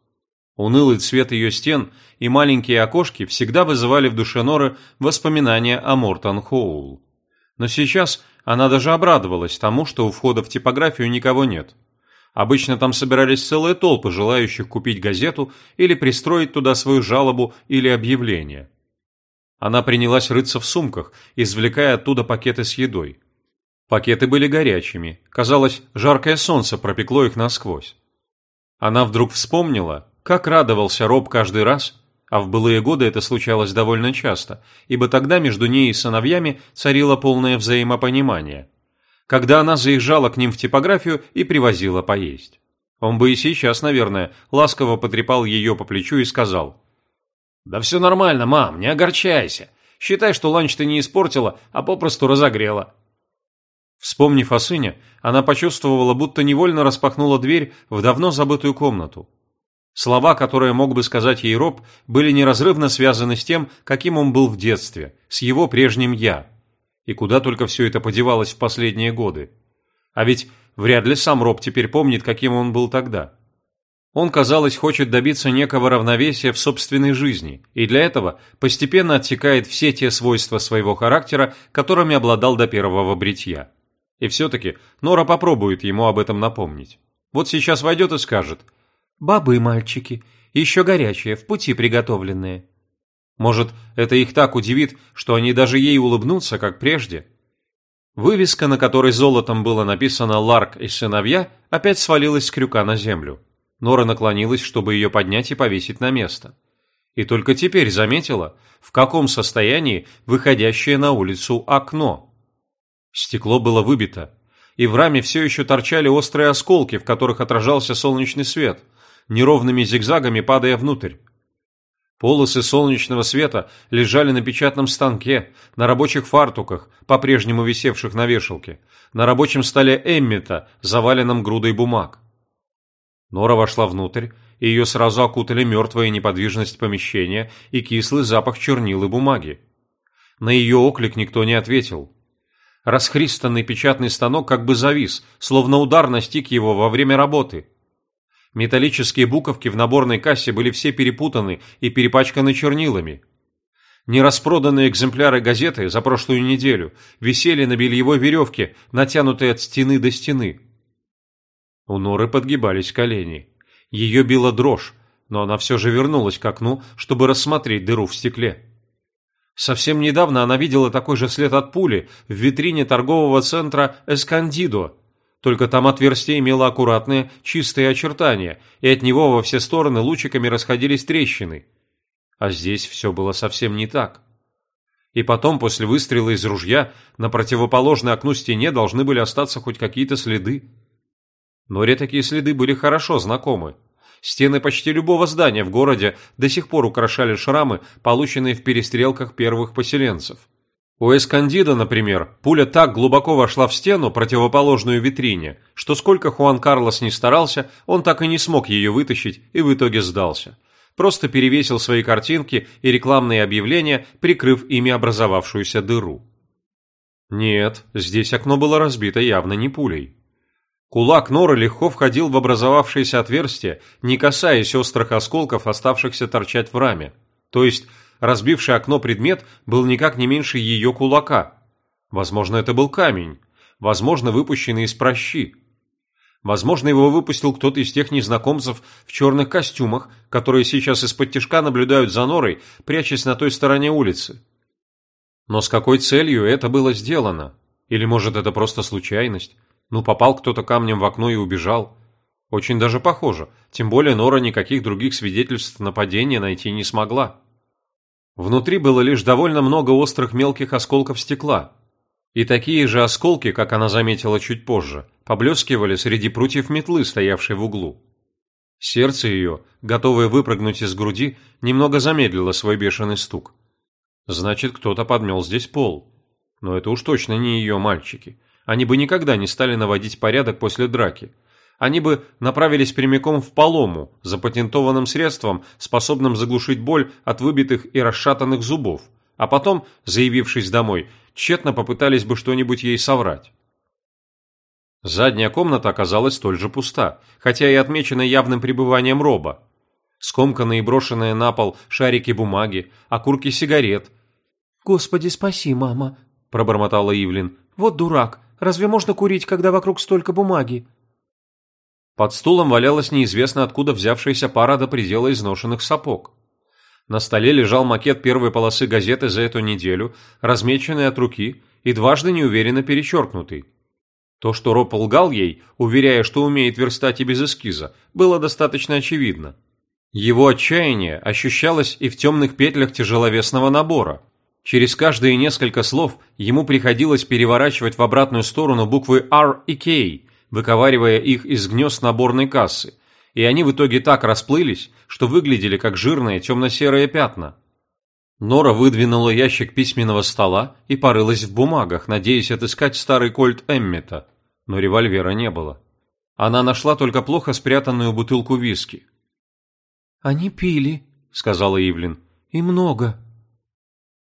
Унылый цвет ее стен и маленькие окошки всегда вызывали в душе Норы воспоминания о Мортон Хоул. Но сейчас она даже обрадовалась тому, что у входа в типографию никого нет. Обычно там собирались целые толпы желающих купить газету или пристроить туда свою жалобу или объявление. Она принялась рыться в сумках, извлекая оттуда пакеты с едой. Пакеты были горячими, казалось, жаркое солнце пропекло их насквозь. Она вдруг вспомнила, как радовался Роб каждый раз, а в былые годы это случалось довольно часто, ибо тогда между ней и сыновьями царило полное взаимопонимание. Когда она заезжала к ним в типографию и привозила поесть. Он бы и сейчас, наверное, ласково потрепал ее по плечу и сказал. «Да все нормально, мам, не огорчайся. Считай, что ланч ты не испортила, а попросту разогрела». Вспомнив о сыне, она почувствовала, будто невольно распахнула дверь в давно забытую комнату. Слова, которые мог бы сказать ей Роб, были неразрывно связаны с тем, каким он был в детстве, с его прежним «я». И куда только все это подевалось в последние годы. А ведь вряд ли сам Роб теперь помнит, каким он был тогда. Он, казалось, хочет добиться некого равновесия в собственной жизни, и для этого постепенно отсекает все те свойства своего характера, которыми обладал до первого бритья. И все-таки Нора попробует ему об этом напомнить. Вот сейчас войдет и скажет – Бабы мальчики, еще горячие, в пути приготовленные. Может, это их так удивит, что они даже ей улыбнутся, как прежде? Вывеска, на которой золотом было написано «Ларк и сыновья», опять свалилась с крюка на землю. Нора наклонилась, чтобы ее поднять и повесить на место. И только теперь заметила, в каком состоянии выходящее на улицу окно. Стекло было выбито, и в раме все еще торчали острые осколки, в которых отражался солнечный свет – неровными зигзагами падая внутрь. Полосы солнечного света лежали на печатном станке, на рабочих фартуках, по-прежнему висевших на вешалке, на рабочем столе Эммета, заваленном грудой бумаг. Нора вошла внутрь, и ее сразу окутали мертвая неподвижность помещения и кислый запах чернил и бумаги. На ее оклик никто не ответил. Расхристанный печатный станок как бы завис, словно удар настиг его во время работы – Металлические буковки в наборной кассе были все перепутаны и перепачканы чернилами. Нераспроданные экземпляры газеты за прошлую неделю висели на бельевой веревке, натянутой от стены до стены. У Норы подгибались колени. Ее била дрожь, но она все же вернулась к окну, чтобы рассмотреть дыру в стекле. Совсем недавно она видела такой же след от пули в витрине торгового центра «Эскандидо», только там отверстие имело аккуратные, чистые очертания, и от него во все стороны лучиками расходились трещины. А здесь все было совсем не так. И потом, после выстрела из ружья, на противоположной окну стене должны были остаться хоть какие-то следы. Норе такие следы были хорошо знакомы. Стены почти любого здания в городе до сих пор украшали шрамы, полученные в перестрелках первых поселенцев. У Эскандида, например, пуля так глубоко вошла в стену, противоположную витрине, что сколько Хуан Карлос не старался, он так и не смог ее вытащить и в итоге сдался. Просто перевесил свои картинки и рекламные объявления, прикрыв ими образовавшуюся дыру. Нет, здесь окно было разбито явно не пулей. Кулак Норы легко входил в образовавшееся отверстие, не касаясь острых осколков, оставшихся торчать в раме. То есть разбивший окно предмет был никак не меньше ее кулака. Возможно, это был камень. Возможно, выпущенный из прощи. Возможно, его выпустил кто-то из тех незнакомцев в черных костюмах, которые сейчас из-под тяжка наблюдают за норой, прячась на той стороне улицы. Но с какой целью это было сделано? Или, может, это просто случайность? Ну, попал кто-то камнем в окно и убежал. Очень даже похоже, тем более Нора никаких других свидетельств нападения найти не смогла. Внутри было лишь довольно много острых мелких осколков стекла. И такие же осколки, как она заметила чуть позже, поблескивали среди прутьев метлы, стоявшей в углу. Сердце ее, готовое выпрыгнуть из груди, немного замедлило свой бешеный стук. Значит, кто-то подмел здесь пол. Но это уж точно не ее мальчики. Они бы никогда не стали наводить порядок после драки – они бы направились прямиком в полому, запатентованным средством, способным заглушить боль от выбитых и расшатанных зубов, а потом, заявившись домой, тщетно попытались бы что-нибудь ей соврать. Задняя комната оказалась столь же пуста, хотя и отмечена явным пребыванием роба. Скомканные и брошенные на пол шарики бумаги, окурки сигарет. «Господи, спаси, мама!» – пробормотала Ивлин. «Вот дурак! Разве можно курить, когда вокруг столько бумаги?» Под стулом валялась неизвестно откуда взявшаяся пара до предела изношенных сапог. На столе лежал макет первой полосы газеты за эту неделю, размеченный от руки и дважды неуверенно перечеркнутый. То, что Роб лгал ей, уверяя, что умеет верстать и без эскиза, было достаточно очевидно. Его отчаяние ощущалось и в темных петлях тяжеловесного набора. Через каждые несколько слов ему приходилось переворачивать в обратную сторону буквы R и K, выковаривая их из гнезд наборной кассы, и они в итоге так расплылись, что выглядели как жирные темно-серые пятна. Нора выдвинула ящик письменного стола и порылась в бумагах, надеясь отыскать старый кольт Эммета, но револьвера не было. Она нашла только плохо спрятанную бутылку виски. «Они пили», — сказала Ивлин, — «и много».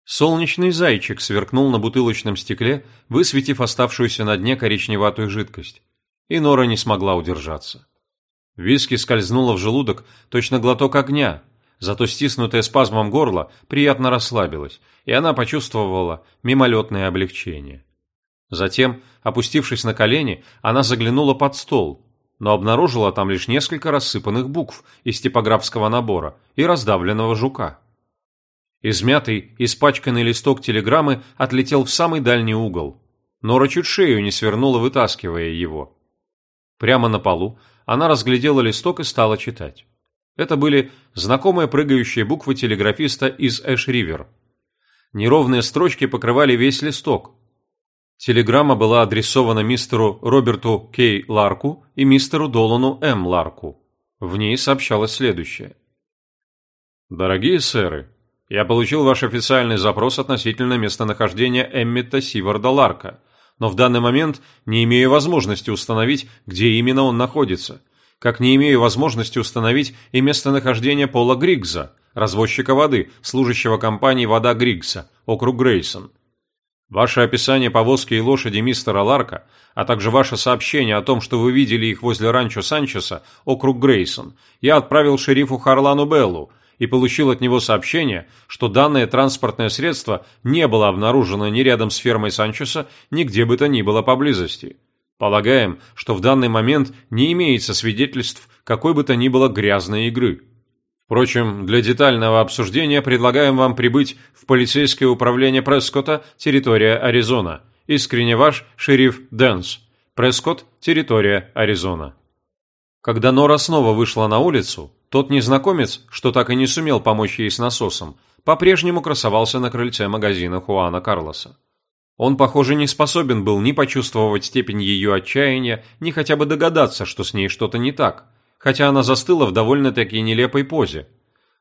Солнечный зайчик сверкнул на бутылочном стекле, высветив оставшуюся на дне коричневатую жидкость и Нора не смогла удержаться. Виски скользнуло в желудок, точно глоток огня, зато стиснутое спазмом горло приятно расслабилось, и она почувствовала мимолетное облегчение. Затем, опустившись на колени, она заглянула под стол, но обнаружила там лишь несколько рассыпанных букв из типографского набора и раздавленного жука. Измятый, испачканный листок телеграммы отлетел в самый дальний угол. Нора чуть шею не свернула, вытаскивая его. Прямо на полу она разглядела листок и стала читать. Это были знакомые прыгающие буквы телеграфиста из Эш-Ривер. Неровные строчки покрывали весь листок. Телеграмма была адресована мистеру Роберту Кей Ларку и мистеру Долану М. Ларку. В ней сообщалось следующее. «Дорогие сэры, я получил ваш официальный запрос относительно местонахождения Эммита Сиварда Ларка, но в данный момент не имею возможности установить, где именно он находится, как не имею возможности установить и местонахождение Пола Григза, развозчика воды, служащего компании «Вода Григса», округ Грейсон. Ваше описание повозки и лошади мистера Ларка, а также ваше сообщение о том, что вы видели их возле ранчо Санчеса, округ Грейсон, я отправил шерифу Харлану Беллу, и получил от него сообщение, что данное транспортное средство не было обнаружено ни рядом с фермой Санчеса, ни где бы то ни было поблизости. Полагаем, что в данный момент не имеется свидетельств какой бы то ни было грязной игры. Впрочем, для детального обсуждения предлагаем вам прибыть в полицейское управление Прескотта, территория Аризона. Искренне ваш, шериф Дэнс. Прескотт, территория Аризона. Когда Нора снова вышла на улицу, тот незнакомец, что так и не сумел помочь ей с насосом, по-прежнему красовался на крыльце магазина Хуана Карлоса. Он, похоже, не способен был ни почувствовать степень ее отчаяния, ни хотя бы догадаться, что с ней что-то не так, хотя она застыла в довольно-таки нелепой позе.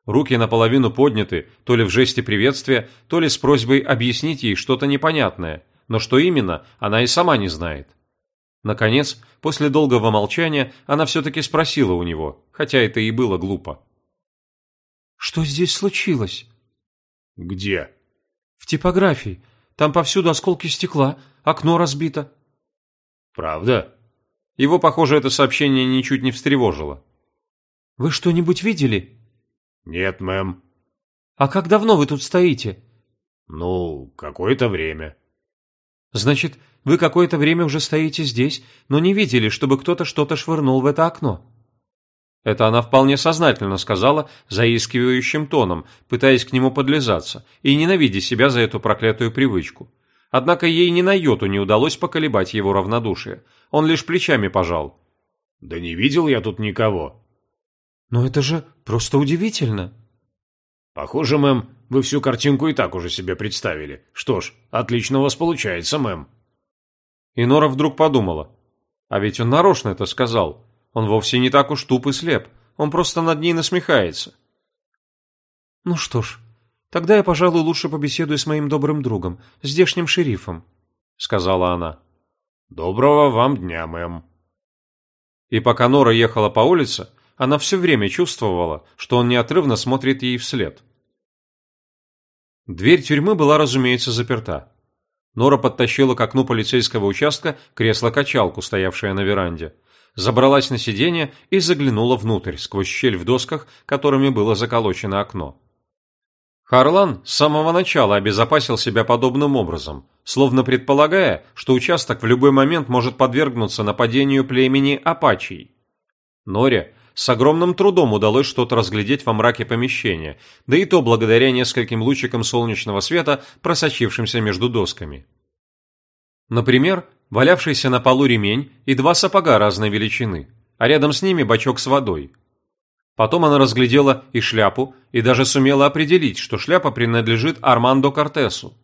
Руки наполовину подняты, то ли в жесте приветствия, то ли с просьбой объяснить ей что-то непонятное, но что именно, она и сама не знает. Наконец, после долгого молчания, она все-таки спросила у него, хотя это и было глупо. «Что здесь случилось?» «Где?» «В типографии. Там повсюду осколки стекла, окно разбито». «Правда?» Его, похоже, это сообщение ничуть не встревожило. «Вы что-нибудь видели?» «Нет, мэм». «А как давно вы тут стоите?» «Ну, какое-то время». «Значит, вы какое-то время уже стоите здесь, но не видели, чтобы кто-то что-то швырнул в это окно?» Это она вполне сознательно сказала заискивающим тоном, пытаясь к нему подлизаться и ненавидя себя за эту проклятую привычку. Однако ей ни на йоту не удалось поколебать его равнодушие. Он лишь плечами пожал. «Да не видел я тут никого». «Но это же просто удивительно». «Похоже, мэм, вы всю картинку и так уже себе представили. Что ж, отлично у вас получается, мэм». И Нора вдруг подумала. А ведь он нарочно это сказал. Он вовсе не так уж туп и слеп. Он просто над ней насмехается. «Ну что ж, тогда я, пожалуй, лучше побеседую с моим добрым другом, здешним шерифом», — сказала она. «Доброго вам дня, мэм». И пока Нора ехала по улице, она все время чувствовала, что он неотрывно смотрит ей вслед. Дверь тюрьмы была, разумеется, заперта. Нора подтащила к окну полицейского участка кресло-качалку, стоявшее на веранде, забралась на сиденье и заглянула внутрь, сквозь щель в досках, которыми было заколочено окно. Харлан с самого начала обезопасил себя подобным образом, словно предполагая, что участок в любой момент может подвергнуться нападению племени Апачий. Норе с огромным трудом удалось что-то разглядеть во мраке помещения, да и то благодаря нескольким лучикам солнечного света, просочившимся между досками. Например, валявшийся на полу ремень и два сапога разной величины, а рядом с ними бачок с водой. Потом она разглядела и шляпу, и даже сумела определить, что шляпа принадлежит Армандо Кортесу.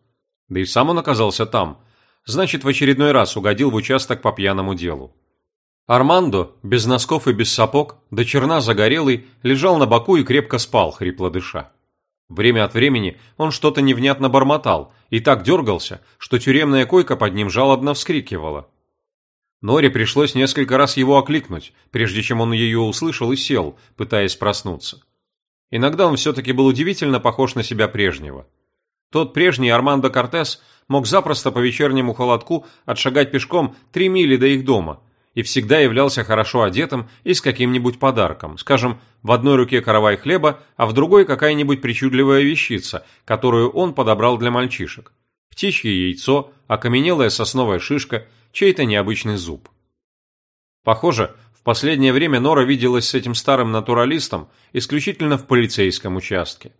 Да и сам он оказался там, значит, в очередной раз угодил в участок по пьяному делу. Армандо, без носков и без сапог, до черна загорелый, лежал на боку и крепко спал, хрипло дыша. Время от времени он что-то невнятно бормотал и так дергался, что тюремная койка под ним жалобно вскрикивала. Норе пришлось несколько раз его окликнуть, прежде чем он ее услышал и сел, пытаясь проснуться. Иногда он все-таки был удивительно похож на себя прежнего. Тот прежний Армандо Кортес мог запросто по вечернему холодку отшагать пешком три мили до их дома – и всегда являлся хорошо одетым и с каким-нибудь подарком, скажем, в одной руке каравай хлеба, а в другой какая-нибудь причудливая вещица, которую он подобрал для мальчишек. Птичье яйцо, окаменелая сосновая шишка, чей-то необычный зуб. Похоже, в последнее время Нора виделась с этим старым натуралистом исключительно в полицейском участке.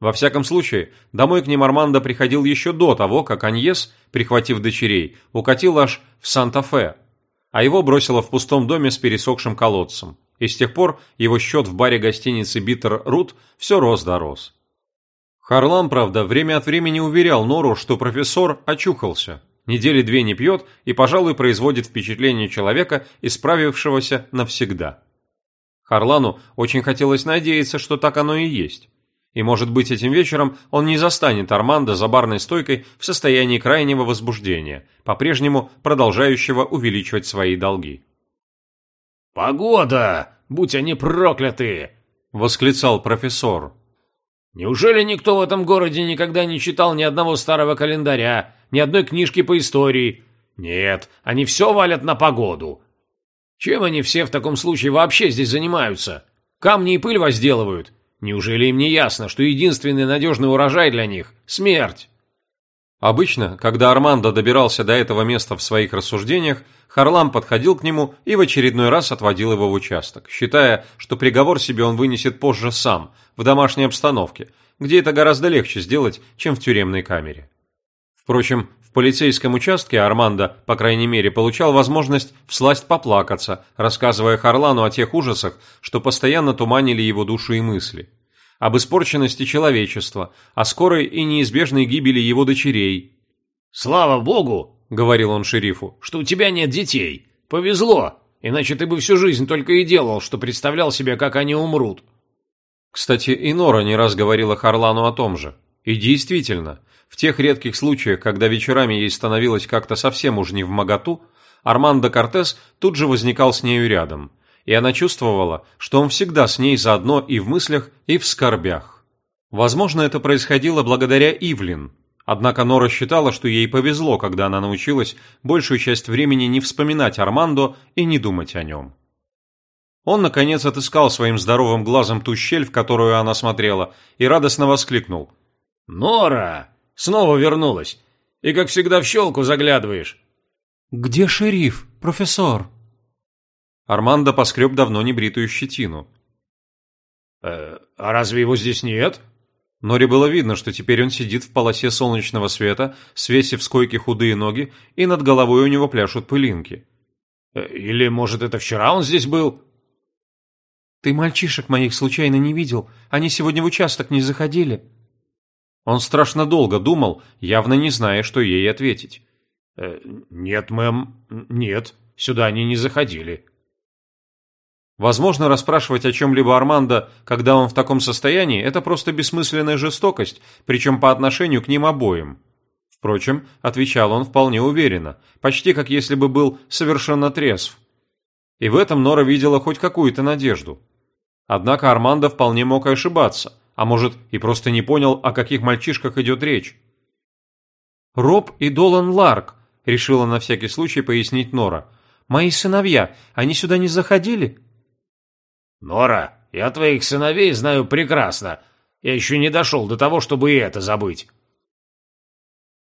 Во всяком случае, домой к ним Армандо приходил еще до того, как Аньес, прихватив дочерей, укатил аж в Санта-Фе, а его бросило в пустом доме с пересохшим колодцем. И с тех пор его счет в баре гостиницы «Биттер Рут» все рос да рос. Харлан, правда, время от времени уверял Нору, что профессор очухался. Недели две не пьет и, пожалуй, производит впечатление человека, исправившегося навсегда. Харлану очень хотелось надеяться, что так оно и есть. И, может быть, этим вечером он не застанет Армандо за барной стойкой в состоянии крайнего возбуждения, по-прежнему продолжающего увеличивать свои долги. «Погода! Будь они прокляты!» – восклицал профессор. «Неужели никто в этом городе никогда не читал ни одного старого календаря, ни одной книжки по истории? Нет, они все валят на погоду. Чем они все в таком случае вообще здесь занимаются? Камни и пыль возделывают?» Неужели им не ясно, что единственный надежный урожай для них – смерть? Обычно, когда Армандо добирался до этого места в своих рассуждениях, Харлам подходил к нему и в очередной раз отводил его в участок, считая, что приговор себе он вынесет позже сам, в домашней обстановке, где это гораздо легче сделать, чем в тюремной камере. Впрочем, полицейском участке Армандо, по крайней мере, получал возможность всласть поплакаться, рассказывая Харлану о тех ужасах, что постоянно туманили его душу и мысли. Об испорченности человечества, о скорой и неизбежной гибели его дочерей. «Слава богу», — говорил он шерифу, — «что у тебя нет детей. Повезло, иначе ты бы всю жизнь только и делал, что представлял себе, как они умрут». Кстати, и Нора не раз говорила Харлану о том же. И действительно, в тех редких случаях, когда вечерами ей становилось как-то совсем уж не в моготу, Армандо Кортес тут же возникал с нею рядом, и она чувствовала, что он всегда с ней заодно и в мыслях, и в скорбях. Возможно, это происходило благодаря Ивлин, Однако Нора считала, что ей повезло, когда она научилась большую часть времени не вспоминать Армандо и не думать о нем. Он, наконец, отыскал своим здоровым глазом ту щель, в которую она смотрела, и радостно воскликнул. «Нора! Снова вернулась! И, как всегда, в щелку заглядываешь!» «Где шериф, профессор?» Армандо поскреб давно небритую щетину. «Э, «А разве его здесь нет?» Норе было видно, что теперь он сидит в полосе солнечного света, свесив с койки худые ноги, и над головой у него пляшут пылинки. Э, «Или, может, это вчера он здесь был?» «Ты мальчишек моих случайно не видел? Они сегодня в участок не заходили?» Он страшно долго думал, явно не зная, что ей ответить. «Э, «Нет, мэм, нет, сюда они не заходили». Возможно, расспрашивать о чем-либо Армандо, когда он в таком состоянии, это просто бессмысленная жестокость, причем по отношению к ним обоим. Впрочем, отвечал он вполне уверенно, почти как если бы был совершенно трезв. И в этом Нора видела хоть какую-то надежду. Однако Армандо вполне мог ошибаться, а может и просто не понял, о каких мальчишках идет речь. «Роб и Долан Ларк», — решила на всякий случай пояснить Нора. «Мои сыновья, они сюда не заходили?» «Нора, я твоих сыновей знаю прекрасно. Я еще не дошел до того, чтобы и это забыть».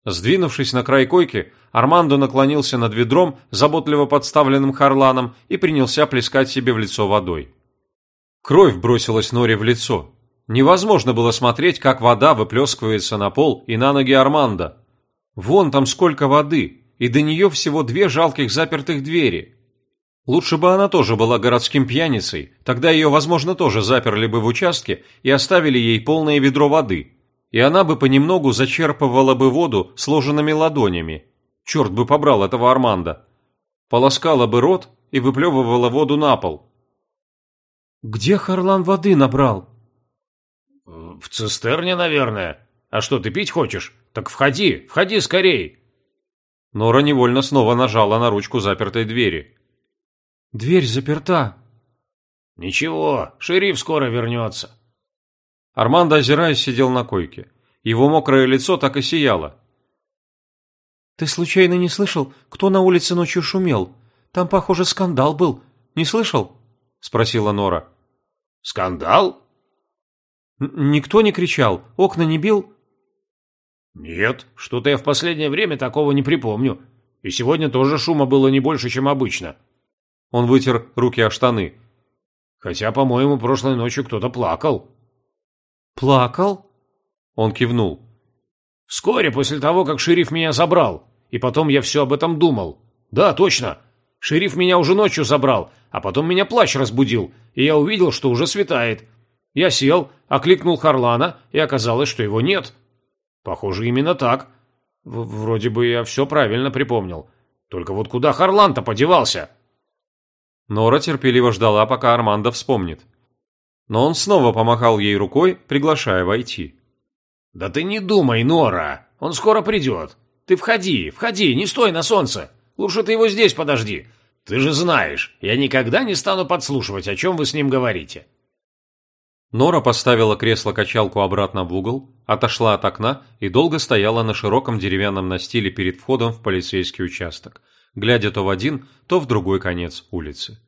Сдвинувшись на край койки, Армандо наклонился над ведром, заботливо подставленным Харланом, и принялся плескать себе в лицо водой. Кровь бросилась Норе в лицо. Невозможно было смотреть, как вода выплескивается на пол и на ноги Армандо. Вон там сколько воды, и до нее всего две жалких запертых двери. Лучше бы она тоже была городским пьяницей, тогда ее, возможно, тоже заперли бы в участке и оставили ей полное ведро воды. И она бы понемногу зачерпывала бы воду сложенными ладонями. Черт бы побрал этого Арманда. Полоскала бы рот и выплевывала воду на пол. «Где Харлан воды набрал?» «В цистерне, наверное. А что, ты пить хочешь? Так входи, входи скорей!» Нора невольно снова нажала на ручку запертой двери. Дверь заперта. Ничего, шериф скоро вернется. Армандо, озираясь, сидел на койке. Его мокрое лицо так и сияло. Ты случайно не слышал, кто на улице ночью шумел? Там, похоже, скандал был. Не слышал? Спросила Нора. Скандал? Никто не кричал, окна не бил? Нет, что-то я в последнее время такого не припомню. И сегодня тоже шума было не больше, чем обычно. Он вытер руки о штаны. «Хотя, по-моему, прошлой ночью кто-то плакал». «Плакал?» Он кивнул. «Вскоре после того, как шериф меня забрал. И потом я все об этом думал. Да, точно. Шериф меня уже ночью забрал, а потом меня плач разбудил, и я увидел, что уже светает. Я сел, окликнул Харлана, и оказалось, что его нет. Похоже, именно так. В Вроде бы я все правильно припомнил. Только вот куда Харлан-то подевался?» Нора терпеливо ждала, пока Армандо вспомнит. Но он снова помахал ей рукой, приглашая войти. «Да ты не думай, Нора, он скоро придет. Ты входи, входи, не стой на солнце. Лучше ты его здесь подожди. Ты же знаешь, я никогда не стану подслушивать, о чем вы с ним говорите». Нора поставила кресло-качалку обратно в угол, отошла от окна и долго стояла на широком деревянном настиле перед входом в полицейский участок, глядя то в один, то в другой конец улицы.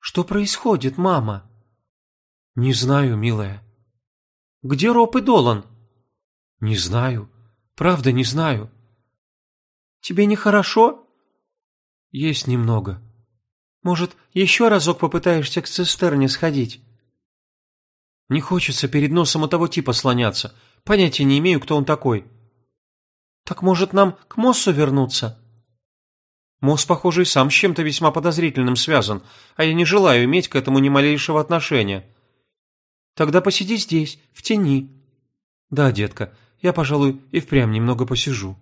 «Что происходит, мама?» «Не знаю, милая». «Где Роб и Долан?» «Не знаю. Правда, не знаю». «Тебе нехорошо?» «Есть немного. Может, еще разок попытаешься к цистерне сходить?» «Не хочется перед носом у того типа слоняться. Понятия не имею, кто он такой». «Так, может, нам к Моссу вернуться?» «Мосс, похоже, и сам с чем-то весьма подозрительным связан, а я не желаю иметь к этому ни малейшего отношения». «Тогда посиди здесь, в тени». «Да, детка, Я, пожалуй, и впрямь немного посижу.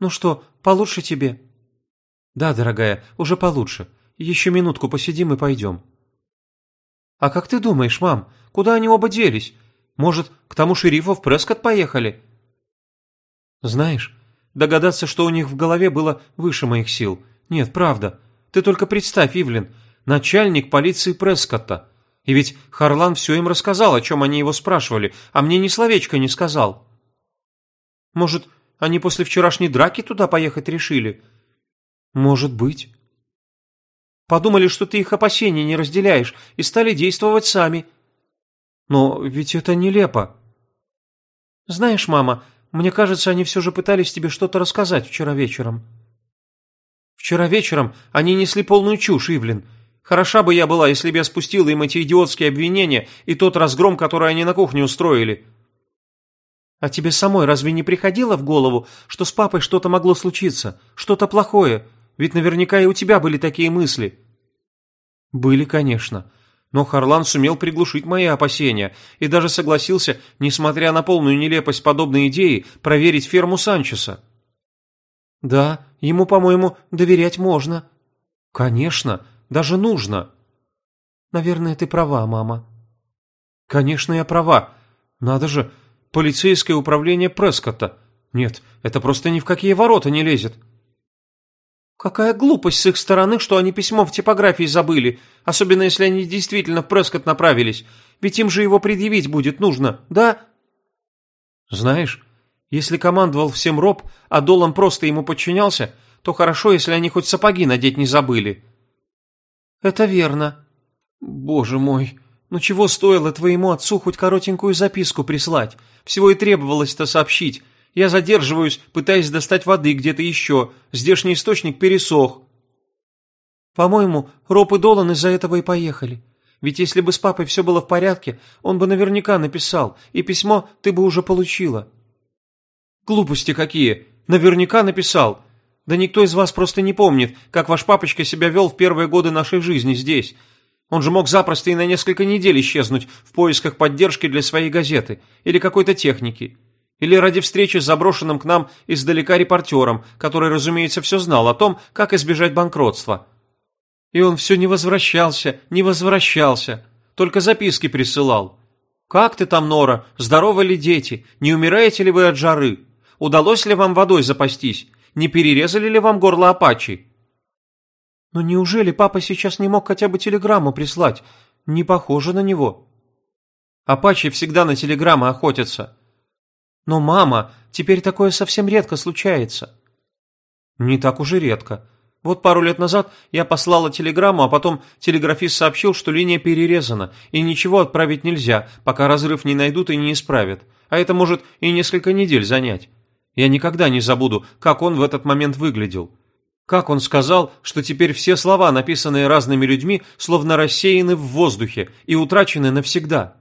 Ну что, получше тебе? Да, дорогая, уже получше. Еще минутку посидим и пойдем. А как ты думаешь, мам, куда они оба делись? Может, к тому шерифу в Прескотт поехали? Знаешь, догадаться, что у них в голове было выше моих сил. Нет, правда. Ты только представь, Ивлин, начальник полиции Прескотта. И ведь Харлан все им рассказал, о чем они его спрашивали, а мне ни словечко не сказал. Может, они после вчерашней драки туда поехать решили? Может быть. Подумали, что ты их опасений не разделяешь, и стали действовать сами. Но ведь это нелепо. Знаешь, мама, мне кажется, они все же пытались тебе что-то рассказать вчера вечером. Вчера вечером они несли полную чушь, Ивлин. Хороша бы я была, если бы я спустила им эти идиотские обвинения и тот разгром, который они на кухне устроили. А тебе самой разве не приходило в голову, что с папой что-то могло случиться, что-то плохое? Ведь наверняка и у тебя были такие мысли. Были, конечно. Но Харлан сумел приглушить мои опасения и даже согласился, несмотря на полную нелепость подобной идеи, проверить ферму Санчеса. Да, ему, по-моему, доверять можно. Конечно, даже нужно. Наверное, ты права, мама. Конечно, я права. Надо же, полицейское управление Прескотта. Нет, это просто ни в какие ворота не лезет. Какая глупость с их стороны, что они письмо в типографии забыли, особенно если они действительно в Прескотт направились. Ведь им же его предъявить будет нужно, да? Знаешь, если командовал всем Роб, а Долан просто ему подчинялся, то хорошо, если они хоть сапоги надеть не забыли. Это верно. Боже мой, ну чего стоило твоему отцу хоть коротенькую записку прислать? Всего и требовалось-то сообщить. Я задерживаюсь, пытаясь достать воды где-то еще. Здешний источник пересох. По-моему, Роб и Долан из-за этого и поехали. Ведь если бы с папой все было в порядке, он бы наверняка написал, и письмо ты бы уже получила. Глупости какие! Наверняка написал. Да никто из вас просто не помнит, как ваш папочка себя вел в первые годы нашей жизни здесь. Он же мог запросто и на несколько недель исчезнуть в поисках поддержки для своей газеты или какой-то техники. Или ради встречи с заброшенным к нам издалека репортером, который, разумеется, все знал о том, как избежать банкротства. И он все не возвращался, не возвращался, только записки присылал. «Как ты там, Нора? Здоровы ли дети? Не умираете ли вы от жары? Удалось ли вам водой запастись? Не перерезали ли вам горло Апачи?» «Но неужели папа сейчас не мог хотя бы телеграмму прислать? Не похоже на него». «Апачи всегда на телеграммы охотятся. Но, мама, теперь такое совсем редко случается. Не так уж и редко. Вот пару лет назад я послала телеграмму, а потом телеграфист сообщил, что линия перерезана, и ничего отправить нельзя, пока разрыв не найдут и не исправят. А это может и несколько недель занять. Я никогда не забуду, как он в этот момент выглядел. Как он сказал, что теперь все слова, написанные разными людьми, словно рассеяны в воздухе и утрачены навсегда.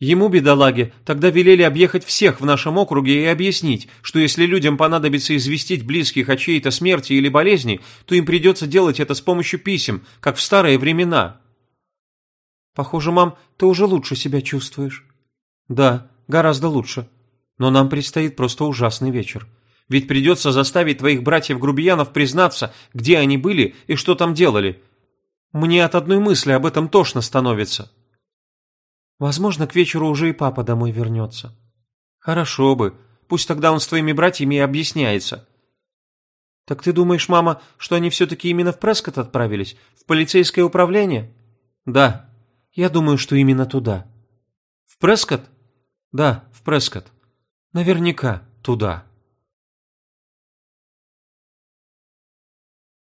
Ему, бедолаге, тогда велели объехать всех в нашем округе и объяснить, что если людям понадобится известить близких о чьей-то смерти или болезни, то им придется делать это с помощью писем, как в старые времена. Похоже, мам, ты уже лучше себя чувствуешь. Да, гораздо лучше. Но нам предстоит просто ужасный вечер. Ведь придется заставить твоих братьев-грубиянов признаться, где они были и что там делали. Мне от одной мысли об этом тошно становится. Возможно, к вечеру уже и папа домой вернется. Хорошо бы. Пусть тогда он с твоими братьями и объясняется. Так ты думаешь, мама, что они все-таки именно в Прескотт отправились? В полицейское управление? Да. Я думаю, что именно туда. В Прескотт? Да, в Прескотт. Наверняка туда.